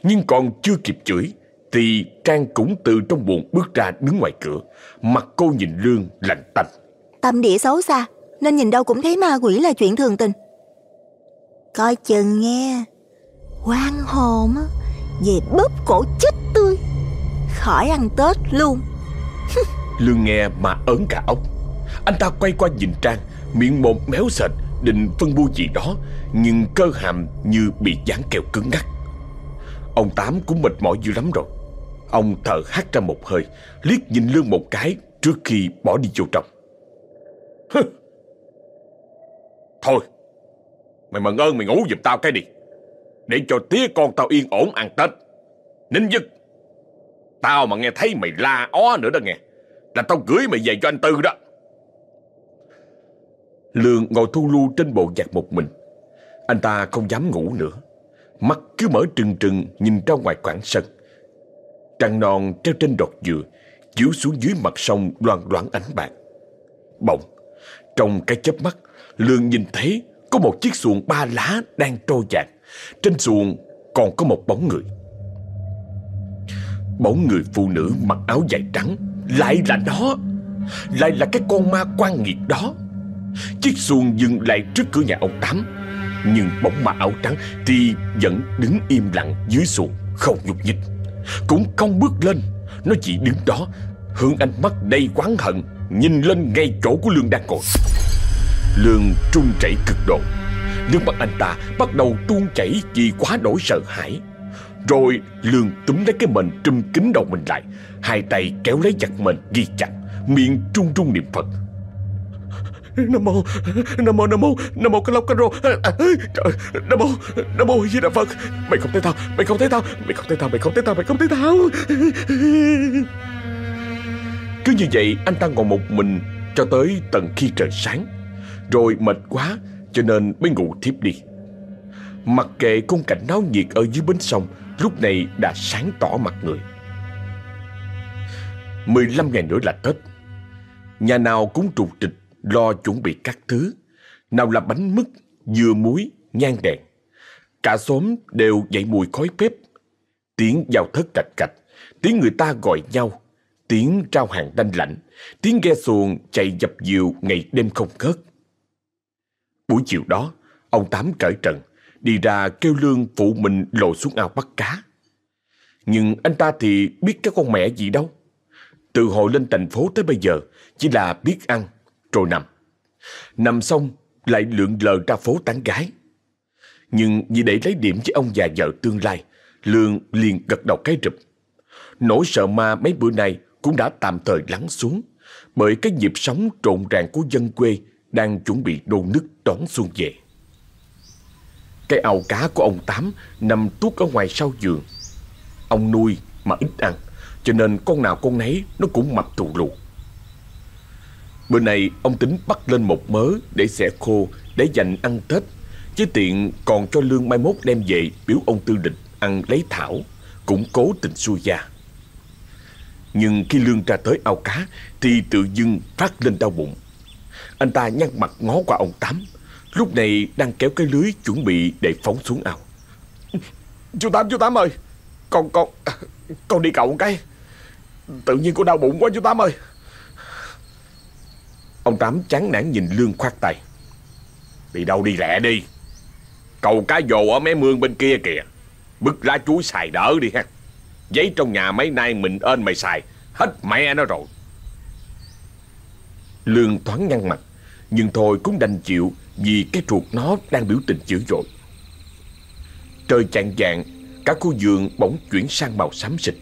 Nhưng còn chưa kịp chửi thì Trang cũng từ trong buồng bước ra đứng ngoài cửa. Mặt cô nhìn lương lạnh tanh. Tâm địa xấu xa Nên nhìn đâu cũng thấy ma quỷ là chuyện thường tình. Coi chừng nghe quan hồn á Về bóp cổ chết tươi Khỏi ăn Tết luôn. (laughs) Lương nghe mà ớn cả ốc. Anh ta quay qua nhìn Trang Miệng mồm méo sệt Định phân bua gì đó Nhưng cơ hàm như bị dán kẹo cứng ngắc Ông Tám cũng mệt mỏi dữ lắm rồi Ông thở hắt ra một hơi, Liếc nhìn Lương một cái Trước khi bỏ đi vô trong. Thôi, Mày mừng ơn mày ngủ giùm tao cái đi. Để cho tía con tao yên ổn ăn Tết. Nín dứt. Tao mà nghe thấy mày la ó nữa đó nghe, Là tao gửi mày về cho anh Tư đó. Lương ngồi thu lưu trên bộ giặt một mình. Anh ta không dám ngủ nữa. Mắt cứ mở trừng trừng nhìn ra ngoài khoảng sân. Trăng non treo trên đọt dừa, Chiếu xuống dưới mặt sông loan loáng ánh bạc. Bỗng, Trong cái chớp mắt, Lương nhìn thấy có một chiếc xuồng ba lá đang trôi dạt. Trên xuồng còn có một bóng người. Bóng người phụ nữ mặc áo dài trắng, Lại là nó, Lại là cái con ma quan nghiệt đó. Chiếc xuồng dừng lại trước cửa nhà ông Tám, Nhưng bóng ma áo trắng thì vẫn đứng im lặng dưới xuồng, Không nhúc nhích. Cũng không bước lên. Nó chỉ đứng đó, Hướng ánh mắt đầy quán hận, Nhìn lên ngay chỗ của Lương đang ngồi Lương trung chảy cực độ. Nước mắt anh ta bắt đầu tuôn chảy vì quá đổi sợ hãi. Rồi Lương túm lấy cái mền trùm kín đầu mình lại, Hai tay kéo lấy chặt mền ghi chặt, Miệng trung trung niệm Phật. Nam mô Nam mô Nam mô Nam mô cái Lóc cái Rô. À, à, trời, Nam mô Nam mô Di Đà Phật. Mày không thấy tao, Mày không thấy tao, Mày không thấy tao, Mày không thấy tao, Mày không thấy tao. Cứ như vậy, anh ta ngồi một mình Cho tới tận khi trời sáng. Rồi mệt quá, Cho nên mới ngủ thiếp đi. Mặc kệ khung cảnh náo nhiệt ở dưới bến sông, Lúc này đã sáng tỏ mặt người. 15 ngày nữa là Tết. Nhà nào cũng trục trịch Lo chuẩn bị các thứ. Nào là bánh mứt, dưa muối, nhang đèn. Cả xóm đều dậy mùi khói bếp. Tiếng giao thất cạch cạch Tiếng người ta gọi nhau. Tiếng trao hàng đanh lạnh. Tiếng ghe xuồng chạy dập dìu ngày đêm không khớt. Buổi chiều đó Ông Tám cởi trần Đi ra kêu lương phụ mình lội xuống ao bắt cá. Nhưng anh ta thì biết cái con mẹ gì đâu. Từ hồi lên thành phố tới bây giờ Chỉ là biết ăn rồi nằm Nằm xong lại lượn lờ ra phố tán gái Nhưng vì để lấy điểm với ông già vợ tương lai Lương liền gật đầu cái rụp Nỗi sợ ma mấy bữa nay cũng đã tạm thời lắng xuống bởi cái nhịp sống trộn ràng của dân quê đang chuẩn bị đô nức đón xuân về. Cái ao cá của ông Tám nằm tuốt ở ngoài sau giường. Ông nuôi mà ít ăn, cho nên con nào con nấy nó cũng mập tù lù. Bữa nay ông tính bắt lên một mớ để xẻ khô để dành ăn Tết, chứ tiện còn cho lương mai mốt đem về biểu ông tư địch ăn lấy thảo, cũng cố tình xui gia. Nhưng khi Lương ra tới ao cá Thì tự dưng phát lên đau bụng. Anh ta nhăn mặt ngó qua ông Tám Lúc này đang kéo cái lưới Chuẩn bị để phóng xuống ao. Chú Tám chú Tám ơi Con con Con đi cậu một cái. Tự nhiên cô đau bụng quá chú Tám ơi. Ông Tám chán nản nhìn Lương khoát tay. Đi đâu đi lẹ đi. Cầu cá dồ ở mé mương bên kia kìa. Bứt lá chuối xài đỡ đi ha. Giấy trong nhà mấy nay mình ơn mày xài. Hết mẹ nó rồi. Lương thoáng nhăn mặt, Nhưng thôi cũng đành chịu Vì cái ruột nó đang biểu tình dữ dội. Trời chạng vàng Cả khu vườn bỗng chuyển sang màu xám xịt.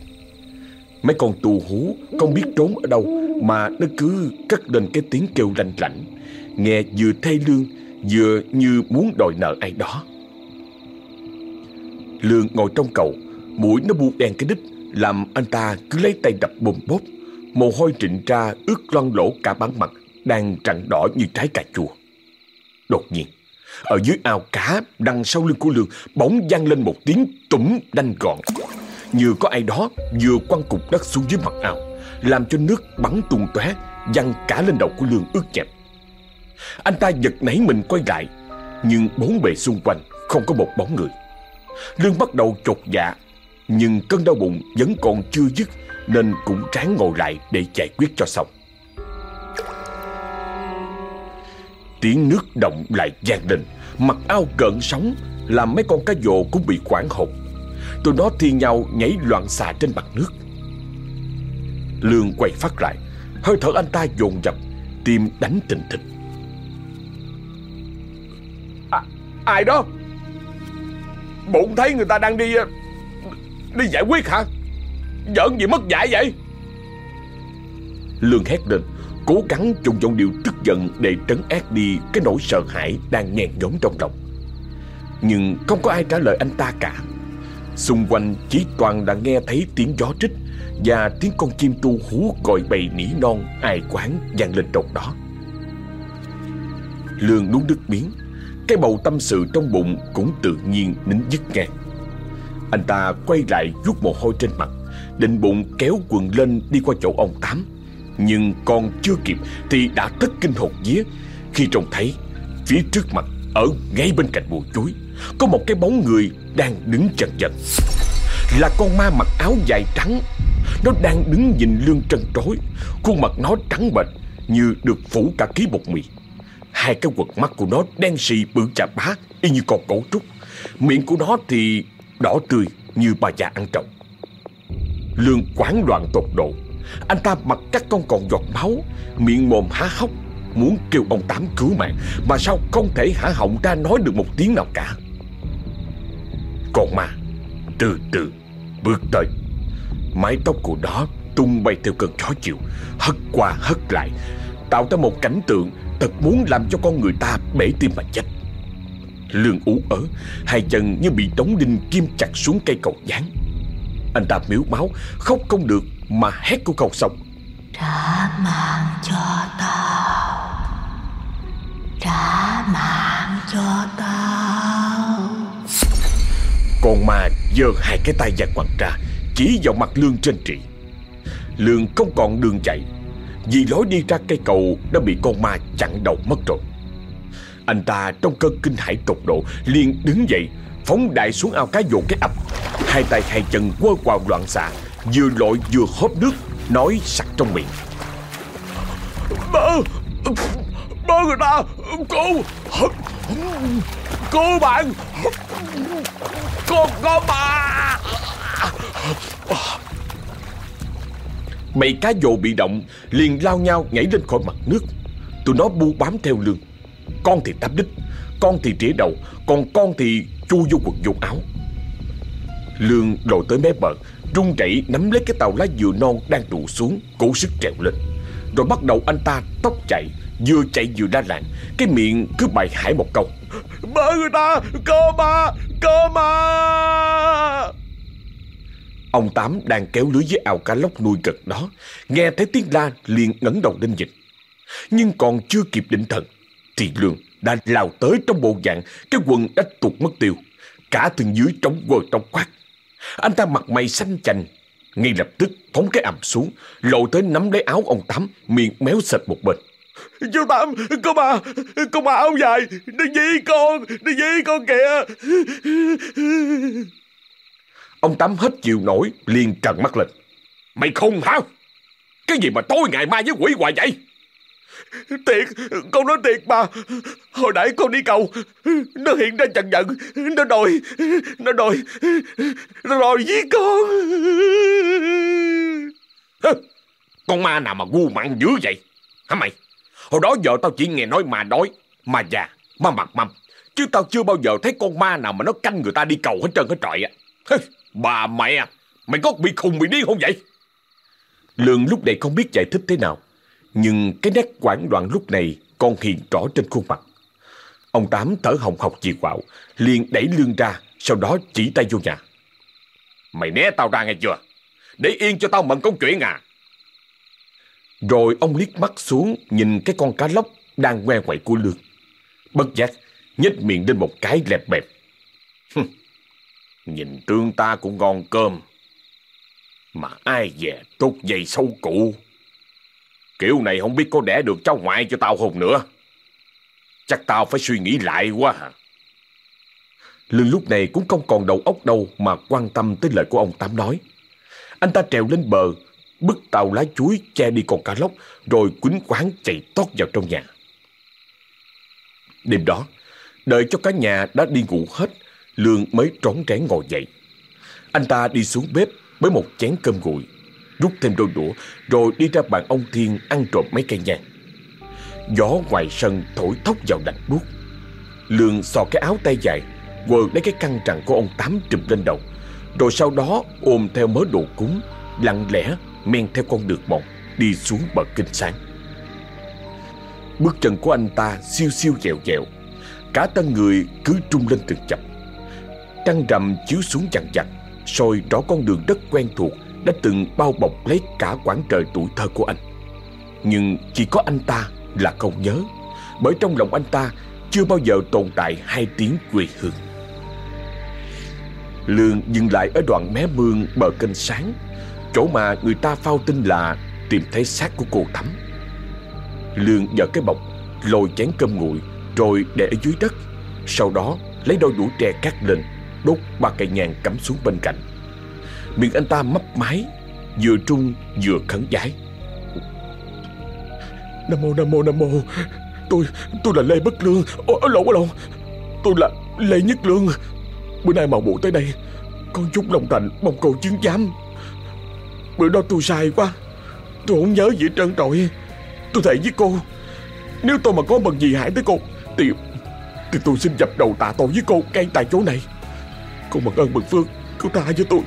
Mấy con tù hú Không biết trốn ở đâu Mà nó cứ cất lên cái tiếng kêu lanh lảnh Nghe vừa thê lương, Vừa như muốn đòi nợ ai đó. Lương ngồi trong cầu, Mũi nó bu đen cái đít, Làm anh ta cứ lấy tay đập bùm bốp. Mồ hôi trịnh ra ướt loang lỗ cả bản mặt, Đang trặn đỏ như trái cà chua. Đột nhiên, Ở dưới ao cá đằng sau lưng của Lương, Bỗng vang lên một tiếng tủm đanh gọn. Như có ai đó vừa quăng cục đất xuống dưới mặt ao, Làm cho nước bắn tung tóe, Văng cả lên đầu của Lương ướt nhẹp Anh ta giật nảy mình quay lại, Nhưng bốn bề xung quanh không có một bóng người. Lương bắt đầu chột dạ Nhưng cơn đau bụng vẫn còn chưa dứt, Nên cũng ráng ngồi lại để giải quyết cho xong. Tiếng nước động lại vang lên, Mặt ao cợn sóng, Làm mấy con cá dồ cũng bị quảng hồn. Tụi nó thi nhau nhảy loạn xạ trên mặt nước. Lương quay phát lại Hơi thở anh ta dồn dập Tim đánh tình thịch. À, Ai đó? Bụng thấy người ta đang đi Đi giải quyết hả? Giỡn gì mất dạy vậy? Lương hét lên Cố gắng dùng giọng điệu tức giận Để trấn ác đi cái nỗi sợ hãi Đang nhèn nhổm trong lòng. Nhưng không có ai trả lời anh ta cả Xung quanh chỉ toàn đã nghe thấy tiếng gió trích Và tiếng con chim tu hú gọi bầy nỉ non ai quán vang lên trong đó. Lương nuốt nước miếng, Cái bầu tâm sự trong bụng cũng tự nhiên nín dứt ngang Anh ta quay lại rút mồ hôi trên mặt, Định bụng kéo quần lên đi qua chỗ ông Tám. Nhưng còn chưa kịp thì đã tất kinh hồn vía Khi trông thấy phía trước mặt ở ngay bên cạnh bùa chuối. Có một cái bóng người đang đứng chần chần Là con ma mặc áo dài trắng. Nó đang đứng nhìn lương trân trối. Khuôn mặt nó trắng bệch Như được phủ cả ký bột mì. Hai cái quật mắt của nó đen xì bự chà bá, Y như con cổ trúc. Miệng của nó thì đỏ tươi như bà già ăn trộm. Lương quán loạn tột độ. Anh ta mặc các con còn giọt máu, Miệng mồm há hốc, Muốn kêu ông Tám cứu mạng, Mà sao không thể hả họng ra nói được một tiếng nào cả? Con ma Từ từ, bước tới. Mái tóc của nó tung bay theo cơn gió chiều Hất qua hất lại, Tạo ra một cảnh tượng Thật muốn làm cho con người ta bể tim mà chết. Lương ú ớ, Hai chân như bị đóng đinh kim chặt xuống cây cầu dáng Anh ta miếu máu, Khóc không được Mà hét của cầu xong. Trả mạng cho tao. Trả mạng cho tao. Con ma giơ hai cái tay giặt quẳng ra, Chỉ vào mặt Lương trên trị Lương không còn đường chạy, Vì lối đi ra cây cầu Đã bị con ma chặn đầu mất rồi. Anh ta trong cơn kinh hãi tột độ, liền đứng dậy, Phóng đại xuống ao cá dồn cái ập. Hai tay hai chân quơ quào loạn xạ, Vừa lội vừa hớp nước, Nói sặc trong miệng. Bơ Bơ người ta, Cô Cô bạn! Con có bà! Mấy cá dồ bị động, liền lao nhau nhảy lên khỏi mặt nước. Tụi nó bu bám theo lương Con thì táp đích, Con thì trĩa đầu, Còn con thì chui vô quần vô áo. Lương lội tới mé bờ rung rẩy nắm lấy cái tàu lá dừa non đang trụ xuống, Cố sức trèo lên. Rồi bắt đầu anh ta tóc chạy Vừa chạy vừa đa làng, Cái miệng cứ bài hải một câu. Bơ người ta, Cơ ma Cơ ma. Ông Tám đang kéo lưới với ao cá lóc nuôi gần đó, Nghe thấy tiếng la liền ngẩng đầu lên dịch Nhưng còn chưa kịp định thần, Thì Lương đã lao tới trong bộ dạng Cái quần đã tuột mất tiêu, Cả thân dưới trống quờ trong quát. Anh ta mặt mày xanh chành, Ngay lập tức phóng cái ầm xuống, Lộ tới nắm lấy áo ông Tám, Miệng méo sệt một bên. Chú Tám Cô bà Cô bà áo dài. Đừng dí con Đừng dí con kìa. Ông Tám hết chịu nổi liền trần mắt lên. Mày khùng hả? Cái gì mà tối ngày mai với quỷ hoài vậy? Thiệt Con nói thiệt mà. Hồi nãy con đi cầu Nó hiện ra chần giận. Nó đòi Nó đòi Nó đòi giết con. Con ma nào mà ngu mặn dữ vậy? Hả mày Hồi đó giờ tao chỉ nghe nói mà đói mà già mà mặt mầm Chứ tao chưa bao giờ thấy con ma nào mà nó canh người ta đi cầu hết trơn hết trọi á. Hứ, Bà mẹ Mày có bị khùng bị điên không vậy? Lương lúc này không biết giải thích thế nào Nhưng cái nét quảng đoạn lúc này Còn hiện rõ trên khuôn mặt. Ông Tám thở hồng hộc chì quạo liền đẩy Lương ra Sau đó chỉ tay vô nhà. Mày né tao ra nghe chưa? Để yên cho tao mận công chuyện à. Rồi ông liếc mắt xuống nhìn cái con cá lóc đang ngoe quậy của Lương. Bất giác, nhếch miệng lên một cái lẹp bẹp. Nhìn trương ta cũng ngon cơm. Mà ai về tốt dây sâu cụ. Kiểu này không biết có đẻ được cháu ngoại cho tao không nữa. Chắc tao phải suy nghĩ lại quá hả? Lương lúc này cũng không còn đầu óc đâu mà quan tâm tới lời của ông Tám nói. Anh ta trèo lên bờ, bứt tàu lá chuối che đi con cá lóc, rồi quýnh quán chạy tót vào trong nhà. Đêm đó, đợi cho cả nhà đã đi ngủ hết, Lương mới trón trén ngồi dậy. Anh ta đi xuống bếp với một chén cơm nguội, rút thêm đôi đũa, rồi đi ra bàn ông Thiên ăn trộm mấy cây nhang. Gió ngoài sân thổi thốc vào đạch buốt. Lương xò cái áo tay dài, quờ lấy cái căng trằng của ông Tám trùm lên đầu, rồi sau đó ôm theo mớ đồ cúng, lặng lẽ men theo con đường mòn đi xuống bờ kinh sáng. Bước chân của anh ta siêu siêu dẹo dẹo, cả thân người cứ trung lên từng chập. Trăng rằm chiếu xuống chặn chặt, soi rõ con đường đất quen thuộc đã từng bao bọc lấy cả quãng trời tuổi thơ của anh. Nhưng chỉ có anh ta là không nhớ, bởi trong lòng anh ta chưa bao giờ tồn tại hai tiếng quê hương. Lương dừng lại ở đoạn mé mương bờ kênh sáng, chỗ mà người ta phao tin là tìm thấy xác của cô Thắm. Lương vào cái bọc, lôi chén cơm nguội rồi để ở dưới đất. Sau đó lấy đôi đũa tre cắt lên, đốt ba cây nhang cắm xuống bên cạnh. Miệng anh ta mấp máy, vừa trung vừa khấn giải. Nam mô Nam mô Nam mô Tôi tôi là Lê Bất Lương ở Lộn lộn Tôi là Lê Nhất Lương Bữa nay mạo bộ tới đây Con chút lòng thành mong cầu chứng giám Bữa đó tôi sai quá. Tôi không nhớ gì hết trơn rồi. Tôi thề với cô, Nếu tôi mà có bằng gì hại tới cô, Thì thì tôi xin dập đầu tạ tội với cô ngay tại chỗ này. Cô bằng ơn bằng phước Cô tha cho tôi.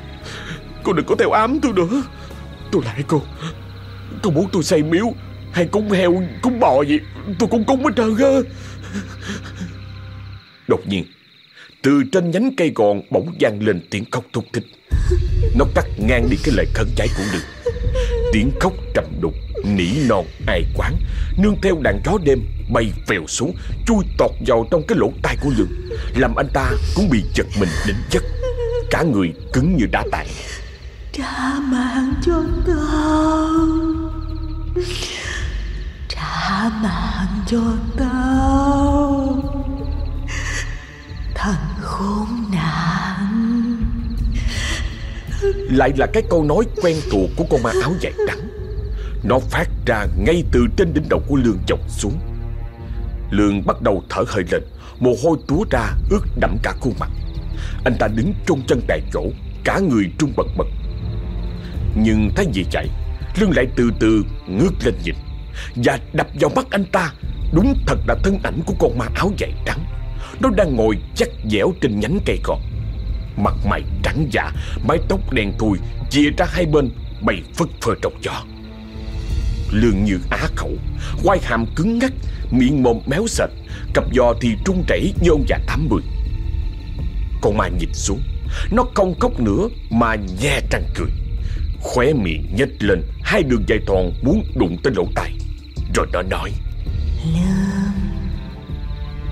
Cô đừng có theo ám tôi nữa. Tôi lại cô Cô muốn tôi xây miếu Hay cúng heo, cúng bò gì, Tôi cũng cúng hết trơn á. Đột nhiên từ trên nhánh cây gòn bỗng vang lên tiếng khóc thúc thích Nó cắt ngang đi cái lời khấn trái của đường Tiếng khóc trầm đục, Nỉ non, ai quán. Nương theo đàn gió đêm, Bay phèo xuống, Chui tọt vào trong cái lỗ tai của lương Làm anh ta cũng bị giật mình đến giấc. Cả người cứng như đá tàn. Trả mạng cho tao. Trả mạng cho tao. Thằng khốn nạn. Lại là cái câu nói quen thuộc của con ma áo dài trắng Nó phát ra ngay từ trên đỉnh đầu của Lương chọc xuống. Lương bắt đầu thở hơi lên, Mồ hôi túa ra ướt đẫm cả khuôn mặt. Anh ta đứng trôn chân tại chỗ, Cả người trung bật bật. Nhưng thấy gì chạy Lương lại từ từ ngước lên nhìn. Và đập vào mắt anh ta, Đúng thật là thân ảnh của con ma áo dài trắng nó đang ngồi chắc dẻo trên nhánh cây cọt Mặt mày trắng dạ Mái tóc đen thui Chia ra hai bên Bay phất phơ trong gió Lương như á khẩu Quai hàm cứng ngắc, Miệng mồm méo sệt, Cặp giò thì trung chảy như ông già 80 Con ma nhìn xuống, Nó không khóc nữa Mà nhe trăng cười. Khóe miệng nhếch lên, Hai đường dài thòn muốn đụng tới lỗ tai. Rồi nó nói, Lương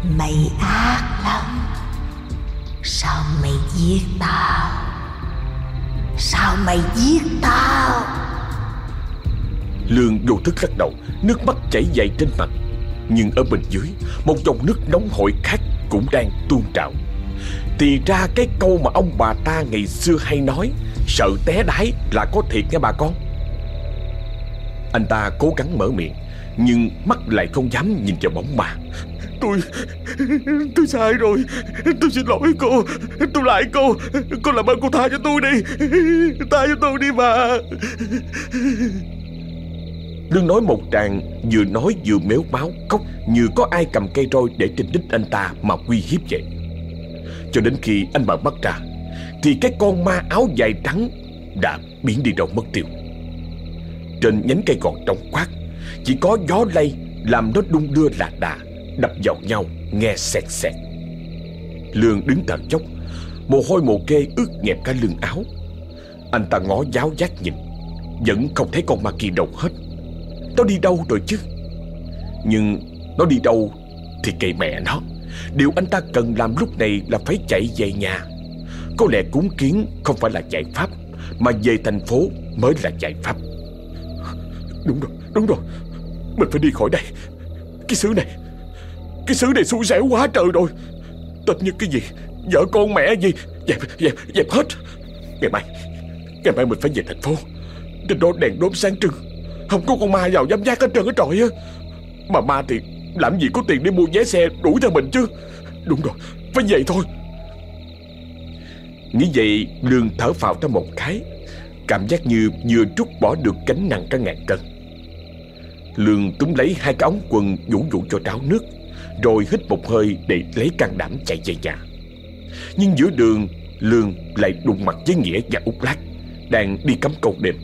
Mày ác lắm. Sao mày giết tao? Sao mày giết tao? Lương vô thức lắc đầu, Nước mắt chảy dài trên mặt. Nhưng ở bên dưới, Một dòng nước nóng hổi khác cũng đang tuôn trào. Thì ra cái câu mà ông bà ta ngày xưa hay nói, Sợ té đáy là có thiệt nha bà con. Anh ta cố gắng mở miệng, Nhưng mắt lại không dám nhìn vào bóng ma. Tôi Tôi sai rồi. Tôi xin lỗi cô. Tôi lại cô. Cô làm ơn cô tha cho tôi đi. Tha cho tôi đi mà. Đương nói một tràng, Vừa nói vừa méo máu, khóc Như có ai cầm cây roi để trên đích anh ta Mà uy hiếp vậy. Cho đến khi anh mở bắt ra, Thì cái con ma áo dài trắng Đã biến đi đâu mất tiêu. Trên nhánh cây còn trong quát Chỉ có gió lay Làm nó đung đưa lạc đà. Đập vào nhau nghe sẹt sẹt. Lương đứng thở chốc Mồ hôi mồ kê ướt nhẹp cả lưng áo. Anh ta ngó giáo giác nhìn Vẫn không thấy con ma kia đâu hết. Nó đi đâu rồi chứ? Nhưng nó đi đâu Thì kệ mẹ nó. Điều anh ta cần làm lúc này là phải chạy về nhà. Có lẽ cúng kiến không phải là giải pháp Mà về thành phố mới là giải pháp. Đúng rồi, đúng rồi. Mình phải đi khỏi đây. Cái xứ này. Cái xứ này xui xẻo quá trời rồi. Tết như cái gì? Vợ con mẹ gì? Dẹp, dẹp, dẹp hết. Ngày mai Ngày mai mình phải về thành phố. Trên đó đèn đốm sáng trưng. Không có con ma vào dám giác hết trơn hết trọi á. Mà ma thì làm gì có tiền để mua vé xe đuổi theo mình chứ? Đúng rồi Phải vậy thôi. Nghĩ vậy Lương thở phào ra một cái. Cảm giác như vừa trút bỏ được gánh nặng cả ngàn cân. Lương túm lấy hai cái ống quần vũ vũ cho tráo nước. Rồi hít một hơi để lấy can đảm chạy về nhà. Nhưng giữa đường Lương lại đụng mặt với Nghĩa và Út Lát Đang đi cắm câu đêm.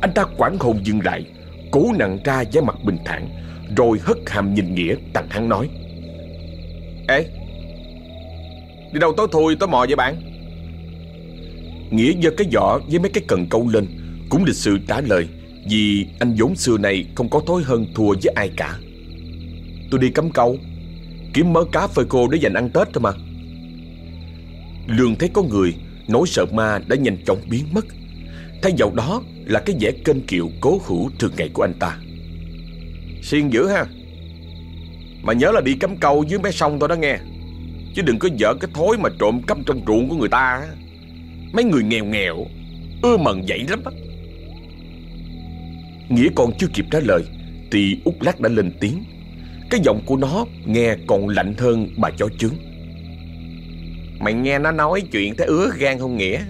Anh ta quảng hồn dừng lại Cố nặng ra vẻ mặt bình thản Rồi hất hàm nhìn Nghĩa tặng hắn nói. Ê Đi đâu tối thui tối mò vậy bạn? Nghĩa giơ cái giỏ với mấy cái cần câu lên Cũng lịch sự trả lời Vì anh vốn xưa này không có thói hơn thua với ai cả Tôi đi cắm câu. Kiếm mớ cá phơi khô để dành ăn Tết thôi mà. Lương thấy có người, Nỗi sợ ma đã nhanh chóng biến mất. Thay vào đó là cái vẻ kênh kiệu cố hữu thường ngày của anh ta. Xiên dữ ha. Mà nhớ là đi cắm câu dưới mé sông thôi đó nghe. Chứ đừng có dở cái thối mà trộm cắp trong ruộng của người ta Mấy người nghèo nghèo, Ưa mần vậy lắm á. Nghĩa còn chưa kịp trả lời, Thì út lát đã lên tiếng. Cái giọng của nó nghe còn lạnh hơn bà chó trứng. Mày nghe nó nói chuyện thấy ứa gan không Nghĩa?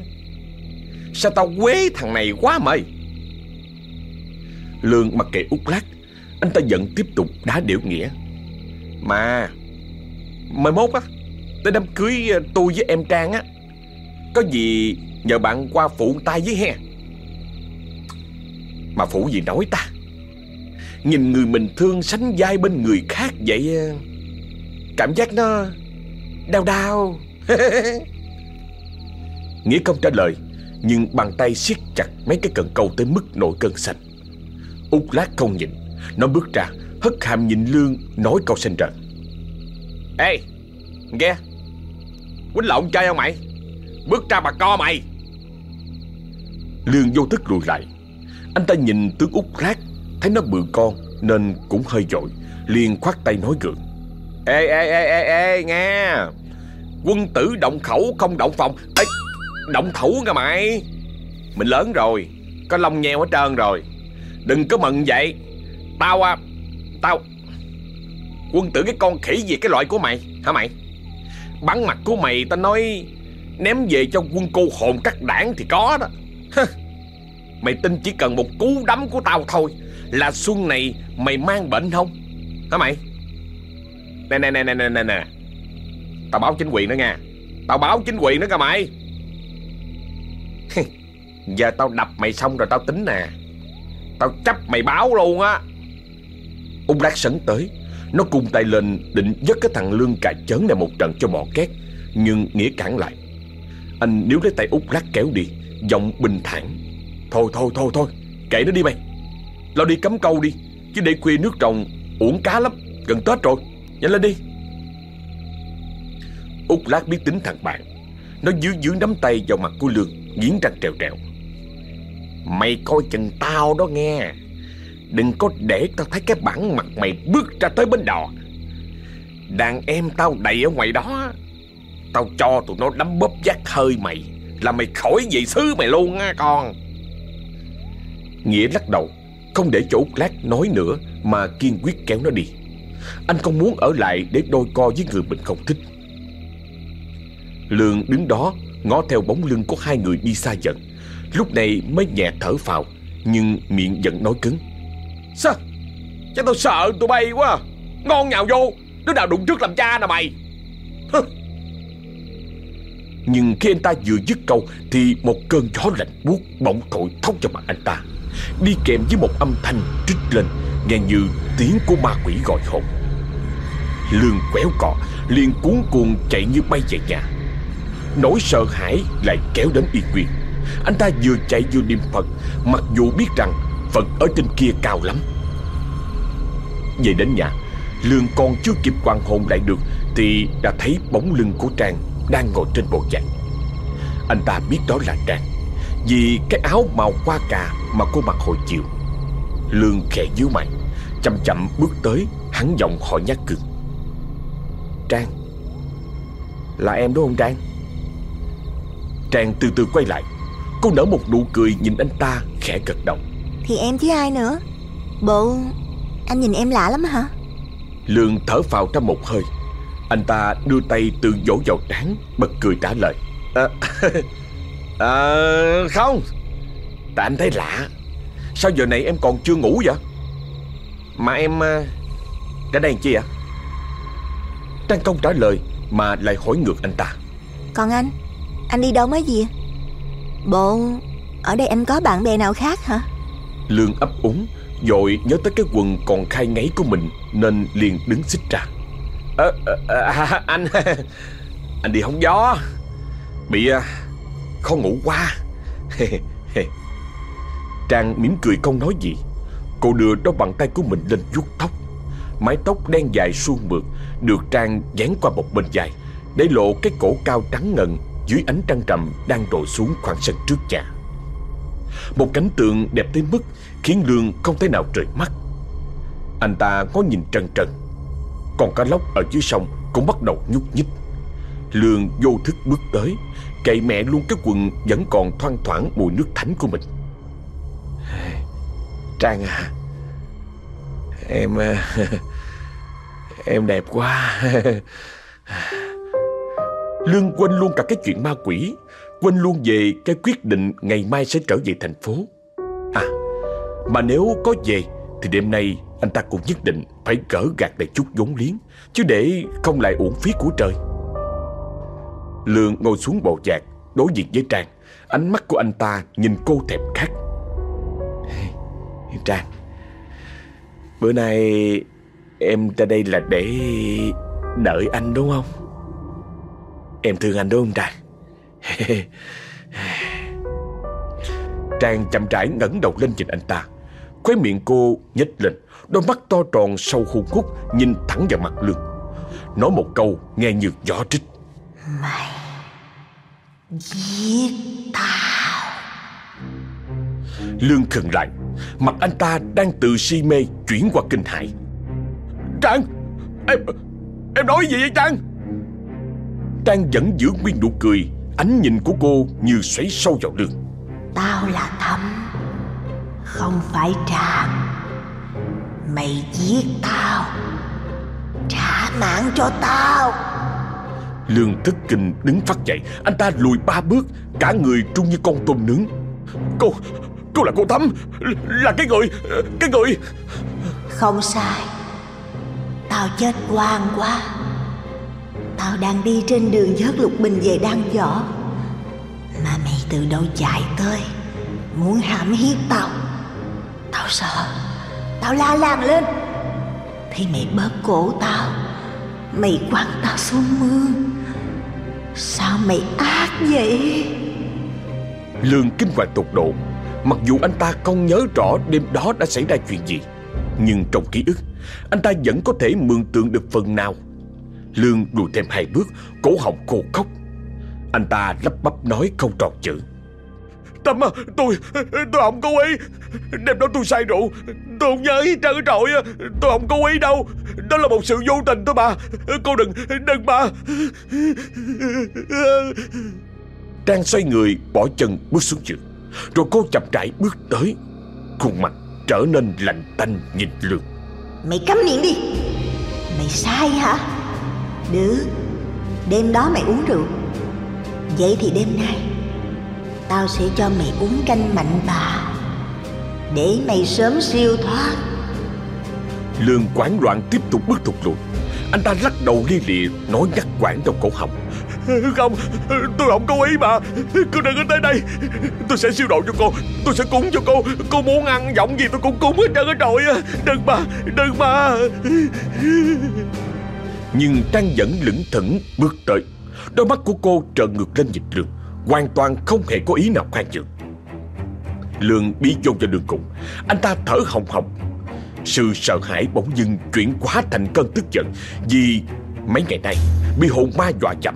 Sao tao quế thằng này quá mày? Lương mặc kệ út lát, Anh ta giận tiếp tục đá điệu Nghĩa. Mà, Mai mốt á, Tới đám cưới ờ, tôi với em Trang á, Có gì nhờ bạn qua phụ tay với he? Mà phụ gì nói ta? Nhìn người mình thương sánh vai bên người khác vậy à, Cảm giác nó Đau đau. (laughs) Nghĩa không trả lời, Nhưng bàn tay siết chặt mấy cái cần câu tới mức nổi cơn xanh. Út lát không nhịn Nó bước ra, Hất hàm nhìn Lương, Nói câu xanh rợn. Ê, Nghe, Quýnh lộn chơi không mày? Bước ra bà co mày. Lương vô thức lùi lại. Anh ta nhìn tướng út lát Thấy nó bự con, Nên cũng hơi dội, liền khoát tay nói gượng. Ê ê ê ê ê, nghe. Quân tử động khẩu không động phòng. Ê, Động thủ nghe mày. Mình lớn rồi, Có lông nheo hết trơn rồi. Đừng có mận vậy. Tao à Tao. Quân tử cái con khỉ gì cái loại của mày, Hả mày? Bắn mặt của mày, tao nói, Ném về cho quân cô hồn cắt đảng thì có đó. Mày tin chỉ cần một cú đấm của tao thôi là xuân này mày mang bệnh không? Hả mày? Nè nè nè nè nè nè nè. Tao báo chính quyền đó nha. Tao báo chính quyền đó cả mày. Giờ tao đập mày xong rồi tao tính nè. Tao chấp mày báo luôn á. Út lát sấn tới, Nó cung tay lên định dứt cái thằng Lương cà chớn này một trận cho mò két, Nhưng Nghĩa cản lại. Anh níu lấy tay út lát kéo đi, Giọng bình thản. Thôi thôi thôi thôi, Kệ nó đi mày. Lo đi cắm câu đi, Chứ để khuya nước trồng, uổng cá lắm, Gần Tết rồi. Nhanh lên đi. Út lát biết tính thằng bạn. Nó dứ dứ nắm tay vào mặt của Lương, Nghiến răng trèo trèo. Mày coi chừng tao đó nghe. Đừng có để tao thấy cái bản mặt mày bước ra tới bến đò. Đàn em tao đầy ở ngoài đó. Tao cho tụi nó đấm bóp giác hơi mày, Là mày khỏi về xứ mày luôn á con. Nghĩa lắc đầu. Không để chỗ lát nói nữa Mà kiên quyết kéo nó đi. Anh không muốn ở lại để đôi co với người mình không thích. Lương đứng đó Ngó theo bóng lưng của hai người đi xa dần. Lúc này mới nhẹ thở phào Nhưng miệng vẫn nói cứng. Sao? Chắc tao sợ tụi bay quá. À. Ngon nhào vô Đứa nào đụng trước làm cha nè mày. Nhưng khi anh ta vừa dứt câu Thì một cơn gió lạnh buốt bỗng thổi thốc vào mặt anh ta Đi kèm với một âm thanh trích lên, Nghe như tiếng của ma quỷ gọi hồn. Lương quéo cọ, liền cuốn cuồng chạy như bay về nhà. Nỗi sợ hãi lại kéo đến y nguyên. Anh ta vừa chạy vừa niệm Phật, Mặc dù biết rằng Phật ở trên kia cao lắm. Về đến nhà, Lương còn chưa kịp quan hồn lại được Thì đã thấy bóng lưng của Trang Đang ngồi trên bộ giạc Anh ta biết đó là Trang. Vì cái áo màu qua cà Mà cô mặc hồi chiều. Lương khẽ nhíu mày Chậm chậm bước tới Hắn giọng hỏi nhát cường. Trang Là em đúng không Trang? Trang từ từ quay lại Cô nở một nụ cười nhìn anh ta khẽ gật đầu. Thì em chứ ai nữa? Bộ anh nhìn em lạ lắm hả? Lương thở phào ra một hơi. Anh ta đưa tay từ dỗ vào trán Bật cười trả lời. À, à, Không. Tại anh thấy lạ. Sao giờ này em còn chưa ngủ vậy? Mà em à, Ra đây làm chi ạ Trang công trả lời Mà lại hỏi ngược anh ta. Còn anh? Anh đi đâu mới gì Bộ Ở đây anh có bạn bè nào khác hả? Lương ấp úng Rồi nhớ tới cái quần còn khai ngáy của mình Nên liền đứng xích ra. À, à, à, Anh (laughs) Anh đi hóng gió. Bị à, khó ngủ quá. (laughs) Trang mỉm cười không nói gì. Cô đưa đôi bàn tay của mình lên vuốt tóc. Mái tóc đen dài suôn mượt Được Trang dán qua một bên dài Để lộ cái cổ cao trắng ngần Dưới ánh trăng trầm đang đổ xuống khoảng sân trước nhà. Một cảnh tượng đẹp tới mức Khiến Lương không thể nào rời mắt. Anh ta có nhìn trần trần, Còn cá lóc ở dưới sông Cũng bắt đầu nhúc nhích. Lương vô thức bước tới Cậy mẹ luôn cái quần vẫn còn thoang thoảng mùi nước thánh của mình. Trang à Em à, (laughs) Em đẹp quá. (laughs) Lương quên luôn cả cái chuyện ma quỷ, Quên luôn về cái quyết định ngày mai sẽ trở về thành phố. À Mà nếu có về Thì đêm nay anh ta cũng nhất định Phải gỡ gạt lại chút vốn liếng, Chứ để không lại uổng phí của trời. Lương ngồi xuống bộ giạc Đối diện với Trang. Ánh mắt của anh ta nhìn cô thèm khát. Trang. Bữa nay em ra đây là để đợi anh đúng không? Em thương anh đúng không Trang? (laughs) Trang chậm rãi ngẩng đầu lên nhìn anh ta. Khóe miệng cô nhếch lên Đôi mắt to tròn sâu hù hút Nhìn thẳng vào mặt Lương. Nói một câu nghe như gió trích Mày Giết tao. Lương khừng lại Mặt anh ta đang từ si mê chuyển qua kinh hãi. Trang Em Em nói gì vậy Trang? Trang vẫn giữ nguyên nụ cười Ánh nhìn của cô như xoáy sâu vào lương Tao là Thấm Không phải Trang. Mày giết tao Trả mạng cho tao Lương thất kinh đứng phát dậy. Anh ta lùi ba bước, Cả người trung như con tôm nướng. Cô Cô là cô Thắm. Là cái người Cái người. Không sai. Tao chết oan quá. Tao đang đi trên đường vớt lục bình về đang võ. Mà mày từ đâu chạy tới? Muốn hãm hiếp tao? Tao sợ. Tao la làng lên. Thì mày bóp cổ tao. Mày quăng tao xuống mương. Sao mày ác vậy? Lương kinh hoàng tột độ. Mặc dù anh ta không nhớ rõ đêm đó đã xảy ra chuyện gì, Nhưng trong ký ức, Anh ta vẫn có thể mường tượng được phần nào. Lương lùi thêm hai bước, Cổ họng khô khóc Anh ta lắp bắp nói không tròn chữ. Tâm à. Tôi Tôi không có ý. Đêm đó tôi say rượu. Tôi không nhớ gì trơn Tôi không có ý đâu. Đó là một sự vô tình thôi mà Cô đừng Đừng mà Trang xoay người Bỏ chân bước xuống giường. Rồi cô chậm rãi bước tới. Khuôn mặt trở nên lạnh tanh nhìn Lương Mày câm miệng đi. Mày sai hả? Được. Đêm đó mày uống rượu. Vậy thì đêm nay Tao sẽ cho mày uống canh mạnh bà. Để mày sớm siêu thoát. Lương quán loạn tiếp tục bước thụt lùi. Anh ta lắc đầu li lịa Nói ngắt quãng trong cổ họng. (laughs) Không Tôi không có ý mà Cô đừng có tới đây. Tôi sẽ siêu độ cho cô. Tôi sẽ cúng cho cô. Cô muốn ăn giọng gì tôi cũng cúng hết trơn hết rồi Đừng mà Đừng mà Nhưng Trang vẫn lững thững bước tới. Đôi mắt của cô trợn ngược lên nhìn Lương Hoàn toàn không hề có ý nào khoan nhượng. Lương bí vô cho đường cùng. Anh ta thở hồng hộc. Sự sợ hãi bỗng dưng chuyển quá thành cơn tức giận, Vì mấy ngày nay bị hồn ma dọa dẫm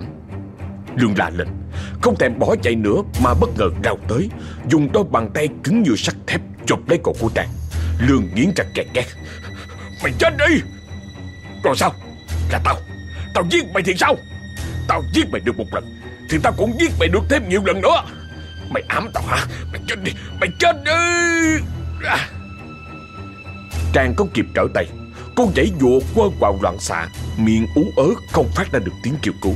Lương la lên, Không thèm bỏ chạy nữa mà bất ngờ lao tới, Dùng đôi bàn tay cứng như sắt thép chụp lấy cổ của Trang Lương nghiến chặt kẹt két Mày chết đi! Rồi sao? Là tao. Tao giết mày thì sao? Tao giết mày được một lần. Thì tao cũng giết mày được thêm nhiều lần nữa. Mày ám tao hả? Mày chết đi, Mày chết đi. À. Trang không kịp trở tay Cô nhảy dụa quơ quào loạn xạ, Miệng ú ớ không phát ra được tiếng kêu cứu.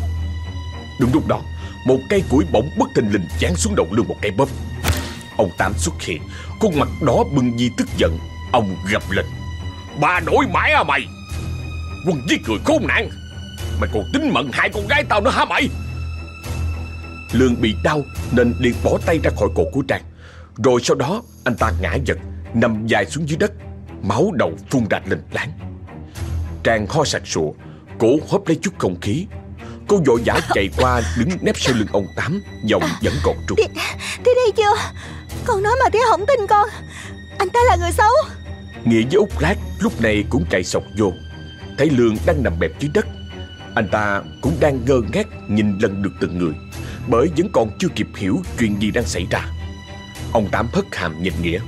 Đúng lúc đó, Một cây củi bỗng bất thình lình chán xuống đầu lưng một cây bóp. Ông Tám xuất hiện, Khuôn mặt đó bừng di tức giận, Ông gập lên. Bà đổi mãi à mày! Quân giết người khốn nạn! Mày còn tính mận hai con gái tao nữa hả mày? Lương bị đau Nên liền bỏ tay ra khỏi cổ của Trang. Rồi sau đó anh ta ngã giật Nằm dài xuống dưới đất Máu đầu phun ra lên láng. Trang ho sạch sụa Cổ hấp lấy chút không khí. Cô vội vã (laughs) chạy qua đứng nép sau lưng ông Tám Giọng vẫn còn trục tía đi chưa? Con nói mà tía không tin con. Anh ta là người xấu. Nghĩa với Út Lát lúc này cũng chạy sọc vô. Thấy Lương đang nằm bẹp dưới đất Anh ta cũng đang ngơ ngác nhìn lần được từng người bởi vẫn còn chưa kịp hiểu chuyện gì đang xảy ra. Ông Tám hất hàm nhìn Nghĩa.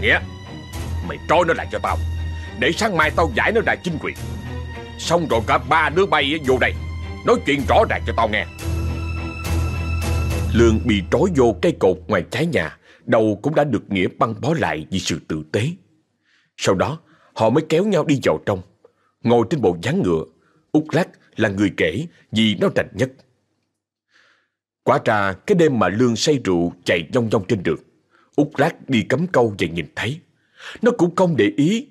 Nghĩa, Mày trói nó lại cho tao. Để sáng mai tao giải nó lại chính quyền. Xong rồi cả ba đứa bay vô đây. Nói chuyện rõ ràng cho tao nghe. Lương bị trói vô cây cột ngoài trái nhà. Đầu cũng đã được Nghĩa băng bó lại vì sự tử tế. Sau đó, họ mới kéo nhau đi vào trong. Ngồi trên bộ gián ngựa, Út Lát là người kể vì nó rành nhất. Quả ra, cái đêm mà Lương say rượu chạy dong dong trên đường, Út Lát đi cắm câu và nhìn thấy. Nó cũng không để ý,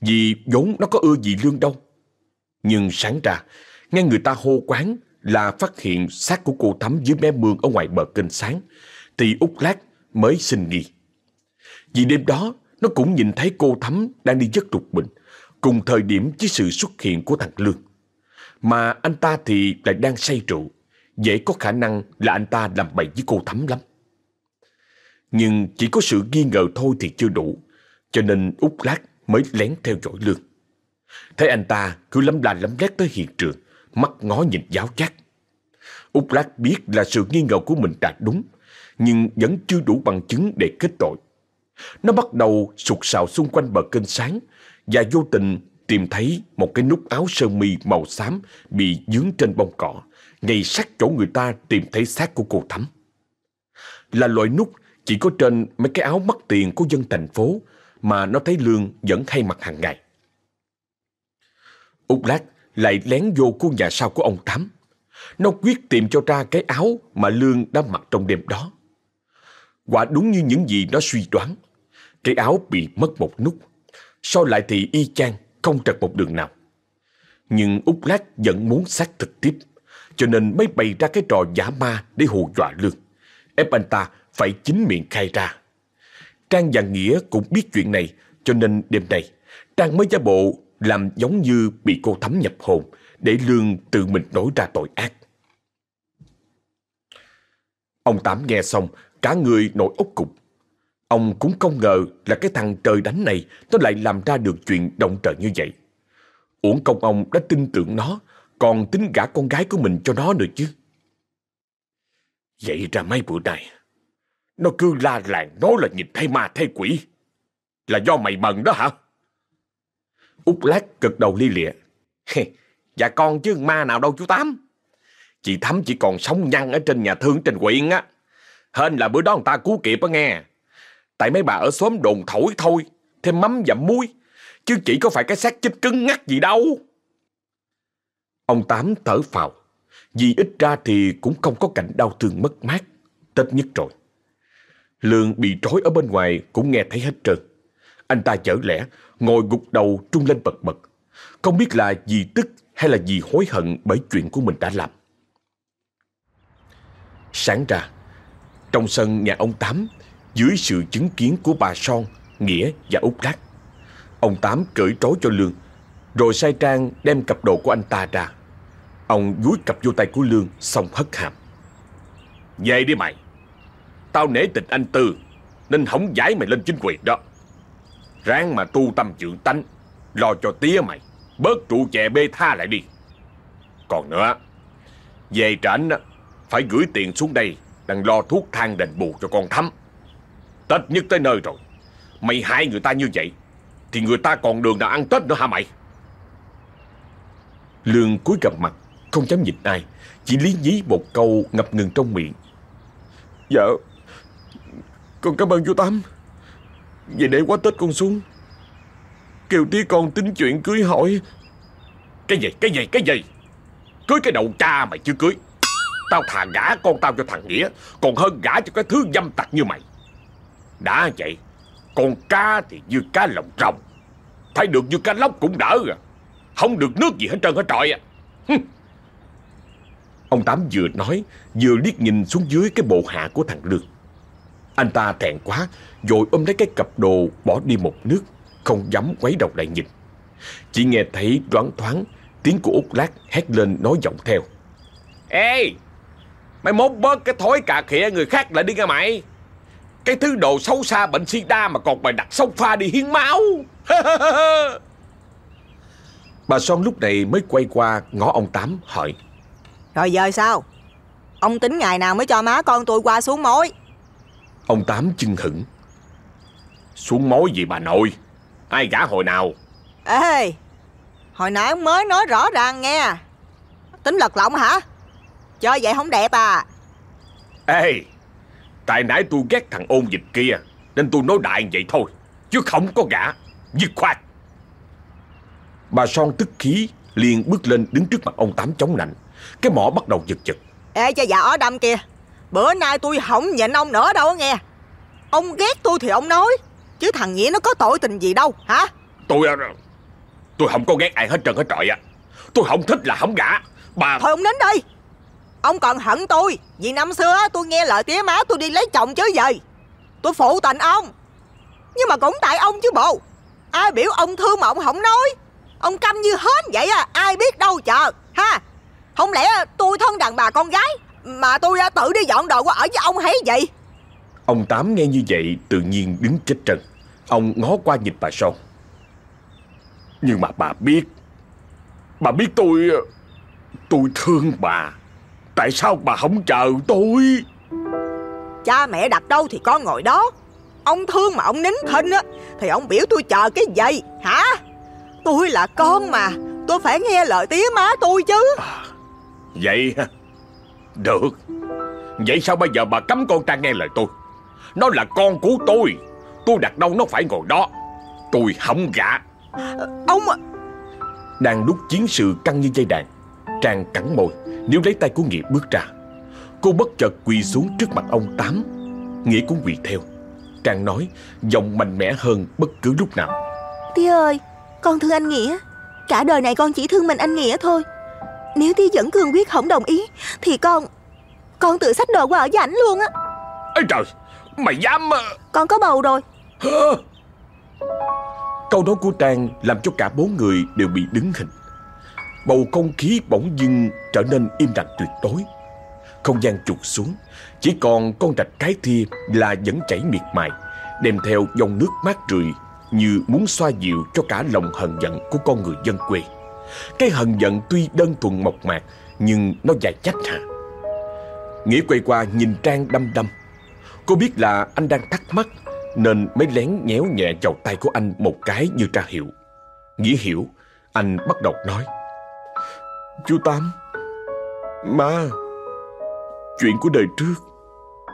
Vì vốn nó có ưa gì Lương đâu. Nhưng sáng ra, Nghe người ta hô quán là phát hiện xác của cô Thắm dưới mé mương ở ngoài bờ kênh sáng, Thì Út Lát mới xin nghi Vì đêm đó, nó cũng nhìn thấy cô Thắm đang đi giấc trục bình Cùng thời điểm với sự xuất hiện của thằng Lương. Mà anh ta thì lại đang say rượu. Dễ có khả năng là anh ta làm bậy với cô Thắm lắm. Nhưng chỉ có sự nghi ngờ thôi thì chưa đủ, Cho nên Út Lát mới lén theo dõi Lương. Thấy anh ta cứ lấm la lấm lét tới hiện trường, Mắt ngó nhìn giáo giác. Út Lát biết là sự nghi ngờ của mình đã đúng, Nhưng vẫn chưa đủ bằng chứng để kết tội. Nó bắt đầu sụt sạo xung quanh bờ kênh sáng Và vô tình tìm thấy một cái nút áo sơ mi màu xám Bị dướng trên bông cỏ. Ngay sát chỗ người ta tìm thấy xác của cô Thắm Là loại nút chỉ có trên mấy cái áo mắc tiền của dân thành phố Mà nó thấy Lương vẫn hay mặc hàng ngày Út Lát lại lén vô khu nhà sau của ông Thắm. Nó quyết tìm cho ra cái áo mà Lương đã mặc trong đêm đó. Quả đúng như những gì nó suy đoán. Cái áo bị mất một nút. sau lại thì y chang, không trật một đường nào. Nhưng Út Lát vẫn muốn xác thực tiếp. Cho nên mới bày ra cái trò giả ma để hù dọa Lương. Ép anh ta phải chính miệng khai ra. Trang và Nghĩa cũng biết chuyện này, cho nên đêm nay Trang mới giả bộ làm giống như bị cô thấm nhập hồn để Lương tự mình nói ra tội ác. Ông Tám nghe xong, cả người nổi ốc cục. Ông cũng không ngờ là cái thằng trời đánh này nó lại làm ra được chuyện động trời như vậy. Uổng công ông đã tin tưởng nó, còn tính gả con gái của mình cho nó nữa chứ. Vậy ra mấy bữa nay nó cứ la làng nói là nhìn thấy ma thấy quỷ. Là do mày bần đó hả? Út lát cực đầu li lịa. dạ con chứ ma nào đâu chú Tám. Chị Thắm chỉ còn sống nhăn ở trên nhà thương trên quyện á. Hên là bữa đó người ta cứu kịp á nghe. Tại mấy bà ở xóm đồn thổi thôi, thêm mắm và muối. Chứ chỉ có phải cái xác chết cứng ngắt gì đâu. Ông Tám thở phào. Vì ít ra thì cũng không có cảnh đau thương mất mát. Tết nhất rồi. Lương bị trói ở bên ngoài cũng nghe thấy hết trơn. Anh ta chở lẽ, ngồi gục đầu trung lên bật bật. Không biết là vì tức hay là vì hối hận bởi chuyện của mình đã làm. Sáng ra, trong sân nhà ông Tám, dưới sự chứng kiến của bà Son, Nghĩa và Út Lát, ông Tám cởi trói cho Lương, rồi sai trang đem cặp đồ của anh ta ra. Ông dúi cặp vô tay của Lương xong hất hàm. Về đi mày, tao nể tình anh Tư, nên không giải mày lên chính quyền đó. Ráng mà tu tâm dưỡng tánh Lo cho tía mày Bớt trụ chè bê tha lại đi Còn nữa Về trển Phải gửi tiền xuống đây Đang lo thuốc thang đền bù cho con thắm Tết nhất tới nơi rồi Mày hại người ta như vậy Thì người ta còn đường nào ăn Tết nữa hả mày Lương cúi gặp mặt không dám nhìn ai, Chỉ lý nhí một câu ngập ngừng trong miệng. Dạ Con cảm ơn chú Tám. Vậy để quá Tết con xuống, kiều tí con tính chuyện cưới hỏi. Cái gì cái gì cái gì? Cưới cái đầu cha mày chưa cưới? Tao thà gả con tao cho thằng Nghĩa, Còn hơn gả cho cái thứ dâm tặc như mày. Đã vậy, Con cá thì như cá lồng rồng, Thấy được như cá lóc cũng đỡ à Không được nước gì hết trơn hết trọi à. Ông Tám vừa nói Vừa liếc nhìn xuống dưới cái bộ hạ của thằng Lương. Anh ta thẹn quá Rồi ôm lấy cái cặp đồ bỏ đi một nước Không dám quấy đầu lại nhìn. Chỉ nghe thấy đoán thoáng Tiếng của Út Lát hét lên nói giọng theo. Ê Mày mốt bớt cái thói cà khịa người khác lại đi nghe mày. Cái thứ đồ xấu xa bệnh sida Mà còn mày đặt sông pha đi hiến máu. (laughs) Bà Son lúc này mới quay qua ngó ông Tám hỏi Rồi giờ sao? Ông tính ngày nào mới cho má con tôi qua xuống mối? Ông Tám chưng hửng. Xuống mối gì bà nội. Ai gả hồi nào? Ê Hồi nãy ông mới nói rõ ràng nghe. Tính lật lọng hả? Chơi vậy không đẹp à? Ê Tại nãy tôi ghét thằng ôn dịch kia Nên tôi nói đại vậy thôi Chứ không có gả. Dứt khoát. Bà Son tức khí liền bước lên đứng trước mặt ông Tám chống nạnh Cái mỏ bắt đầu giật giật. Ê cha già ở đâm kìa. Bữa nay tôi không nhịn ông nữa đâu nghe. Ông ghét tôi thì ông nói Chứ thằng Nghĩa nó có tội tình gì đâu hả? Tôi à, Tôi không có ghét ai hết trơn hết trọi á. Tôi không thích là không gả. Bà Thôi ông đến đi Ông còn hận tôi. Vì năm xưa tôi nghe lời tía má tôi đi lấy chồng chứ gì Tôi phụ tình ông. Nhưng mà cũng tại ông chứ bộ. Ai biểu ông thương mà ông không nói. Ông câm như hến vậy à Ai biết đâu chờ ha Không lẽ tôi thân đàn bà con gái Mà tôi tự đi dọn đồ qua ở với ông hay gì? Ông Tám nghe như vậy tự nhiên đứng chết trần. Ông ngó qua nhìn bà Son. Nhưng mà bà biết Bà biết tôi Tôi thương bà. Tại sao bà không chờ tôi? Cha mẹ đặt đâu thì con ngồi đó. Ông thương mà ông nín thinh á Thì ông biểu tôi chờ cái gì hả? Tôi là con mà Tôi phải nghe lời tía má tôi chứ Vậy hả? Được. Vậy sao bây giờ bà cấm con Trang nghe lời tôi? Nó là con của tôi. Tôi đặt đâu nó phải ngồi đó. Tôi không gả. Ông Đang lúc chiến sự căng như dây đàn Trang cắn môi Nếu lấy tay của Nghĩa bước ra. Cô bất chợt quỳ xuống trước mặt ông Tám Nghĩa cũng quỳ theo. Trang nói Giọng mạnh mẽ hơn bất cứ lúc nào. Tía ơi Con thương anh Nghĩa. Cả đời này con chỉ thương mình anh Nghĩa thôi Nếu tía vẫn cương quyết không đồng ý Thì con Con tự xách đồ qua ở với ảnh luôn á Ê trời Mày dám Con có bầu rồi? Câu nói của Trang làm cho cả bốn người đều bị đứng hình. Bầu không khí bỗng dưng trở nên im lặng tuyệt đối. Không gian trục xuống, chỉ còn con rạch cái thia là vẫn chảy miệt mài, đem theo dòng nước mát rượi như muốn xoa dịu cho cả lòng hận giận của con người dân quê. Cái hận giận tuy đơn thuần mộc mạc nhưng nó dài chách hả. Nghĩa quay qua nhìn Trang đăm đăm. Cô biết là anh đang thắc mắc nên mới lén nhéo nhẹ vào tay của anh một cái như tra hiệu. Nghĩa hiểu, anh bắt đầu nói. Chú Tám Má Chuyện của đời trước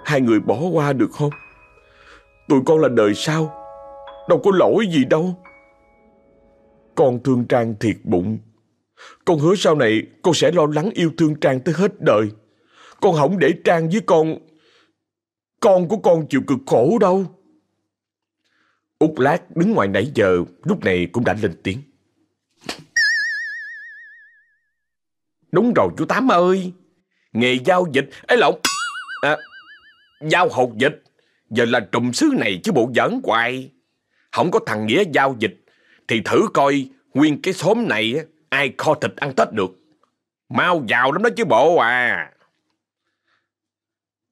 Hai người bỏ qua được không Tụi con là đời sau Đâu có lỗi gì đâu Con thương Trang thiệt bụng con hứa sau này Con sẽ lo lắng yêu thương Trang tới hết đời Con không để Trang với con Con của con chịu cực khổ đâu Út lát đứng ngoài nãy giờ lúc này cũng đã lên tiếng. Đúng rồi chú Tám ơi. Nghề giao dịch, ấy lộn, à, giao hột dịch. Giờ là trùm xứ này chứ bộ giỡn hoài. Không có thằng Nghĩa giao dịch thì thử coi nguyên cái xóm này á, ai kho thịt ăn Tết được. Mau giàu lắm đó chứ bộ à.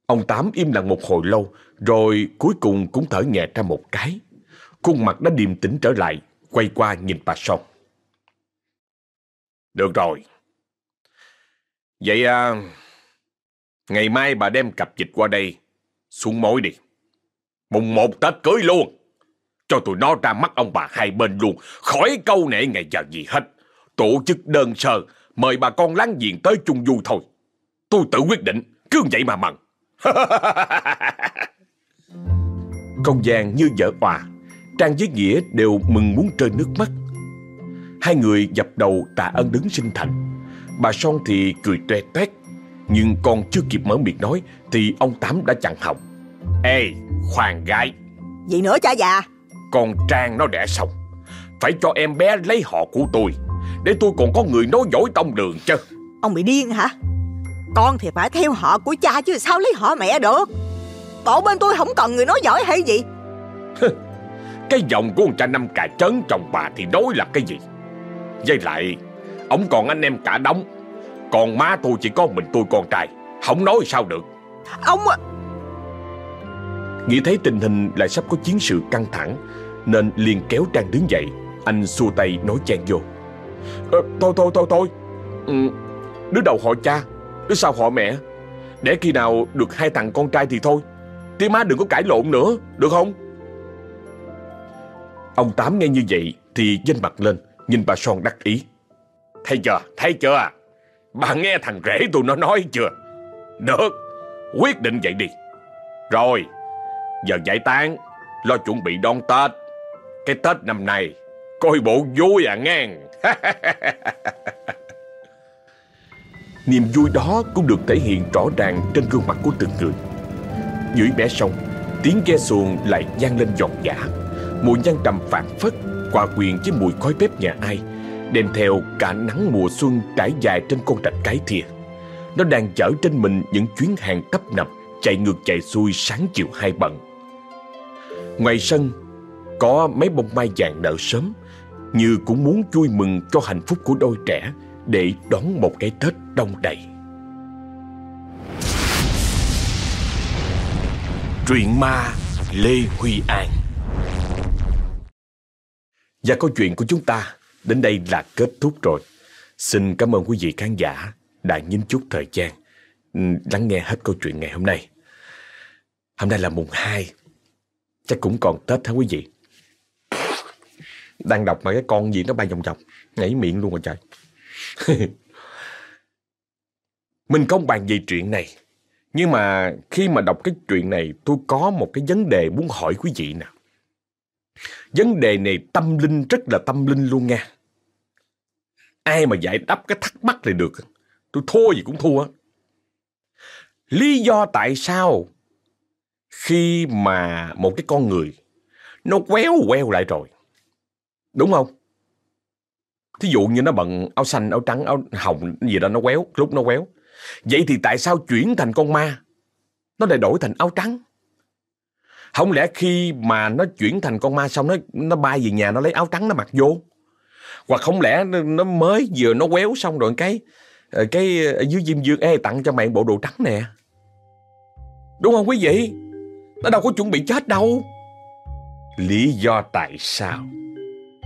Ông Tám im lặng một hồi lâu rồi cuối cùng cũng thở nhẹ ra một cái. Khuôn mặt đã điềm tĩnh trở lại, quay qua nhìn bà Son. Được rồi. Vậy à, ngày mai bà đem cặp dịch qua đây, xuống mối đi. Mùng một Tết cưới luôn. Cho tụi nó ra mắt ông bà hai bên luôn, khỏi câu nệ ngày giờ gì hết. Tổ chức đơn sơ, mời bà con láng giềng tới chung vui thôi. Tôi tự quyết định, cứ vậy mà mừng. (laughs) Công Giang như vợ hòa, Trang với Nghĩa đều mừng muốn rơi nước mắt. Hai người dập đầu tạ ơn đứng sinh thành. Bà Son thì cười toe toét, nhưng con chưa kịp mở miệng nói thì ông Tám đã chặn họng. Ê, khoan gái. Gì nữa cha già? Con Trang nó đẻ xong, phải cho em bé lấy họ của tôi, để tôi còn có người nói dối tông đường chứ. Ông bị điên hả? Con thì phải theo họ của cha chứ sao lấy họ mẹ được? Bộ bên tôi không cần người nói giỏi hay gì. Cái giọng của ông cha năm cà trấn chồng bà thì nói là cái gì? Với lại Ông còn anh em cả đống. Còn má tôi chỉ có mình tôi con trai Không nói sao được. Ông Nghĩ thấy tình hình lại sắp có chiến sự căng thẳng Nên liền kéo Trang đứng dậy. Anh xua tay nói chen vô à, Thôi thôi thôi thôi. Ừ, Đứa đầu họ cha Đứa sau họ mẹ. Để khi nào được hai thằng con trai thì thôi. Tía má đừng có cãi lộn nữa Được không? Ông Tám nghe như vậy Thì danh mặt lên Nhìn bà Son đắc ý. Thấy chưa thấy chưa? Bà nghe thằng rể tụi nó nói chưa? Được Quyết định vậy đi. Rồi Giờ giải tán Lo chuẩn bị đón Tết. Cái Tết năm nay Coi bộ vui à ngang (laughs) Niềm vui đó cũng được thể hiện rõ ràng trên gương mặt của từng người. Dưới mé sông, tiếng ghe xuồng lại vang lên giòn giả. Mùi nhang trầm phản phất, hòa quyện với mùi khói bếp nhà ai, đem theo cả nắng mùa xuân trải dài trên con rạch cái thìa. Nó đang chở trên mình những chuyến hàng tấp nập, chạy ngược chạy xuôi sáng chiều hai bận. Ngoài sân, có mấy bông mai vàng nở sớm, như cũng muốn vui mừng cho hạnh phúc của đôi trẻ để đón một cái Tết đông đầy. Truyện ma Lê Huy An Và câu chuyện của chúng ta đến đây là kết thúc rồi. Xin cảm ơn quý vị khán giả đã nhín chút thời gian ừ, lắng nghe hết câu chuyện ngày hôm nay. Hôm nay là mùng 2, chắc cũng còn Tết hả quý vị? Đang đọc mà cái con gì nó bay vòng vòng, nhảy miệng luôn rồi trời. (laughs) Mình không bàn về chuyện này. Nhưng mà khi mà đọc cái chuyện này tôi có một cái vấn đề muốn hỏi quý vị nè. Vấn đề này tâm linh rất là tâm linh luôn nha. Ai mà giải đáp cái thắc mắc này được, tôi thua gì cũng thua. Lý do tại sao khi mà một cái con người nó quéo queo lại rồi, đúng không? Thí dụ như nó bận áo xanh, áo trắng, áo hồng gì đó nó quéo, lúc nó quéo. Vậy thì tại sao chuyển thành con ma? Nó lại đổi thành áo trắng. Không lẽ khi mà nó chuyển thành con ma xong Nó nó bay về nhà nó lấy áo trắng nó mặc vô? Hoặc không lẽ nó mới vừa nó quéo xong rồi cái ờ, Cái ở dưới diêm dương Ê tặng cho mày bộ đồ trắng nè. Đúng không quý vị? Nó đâu có chuẩn bị chết đâu. Lý do tại sao?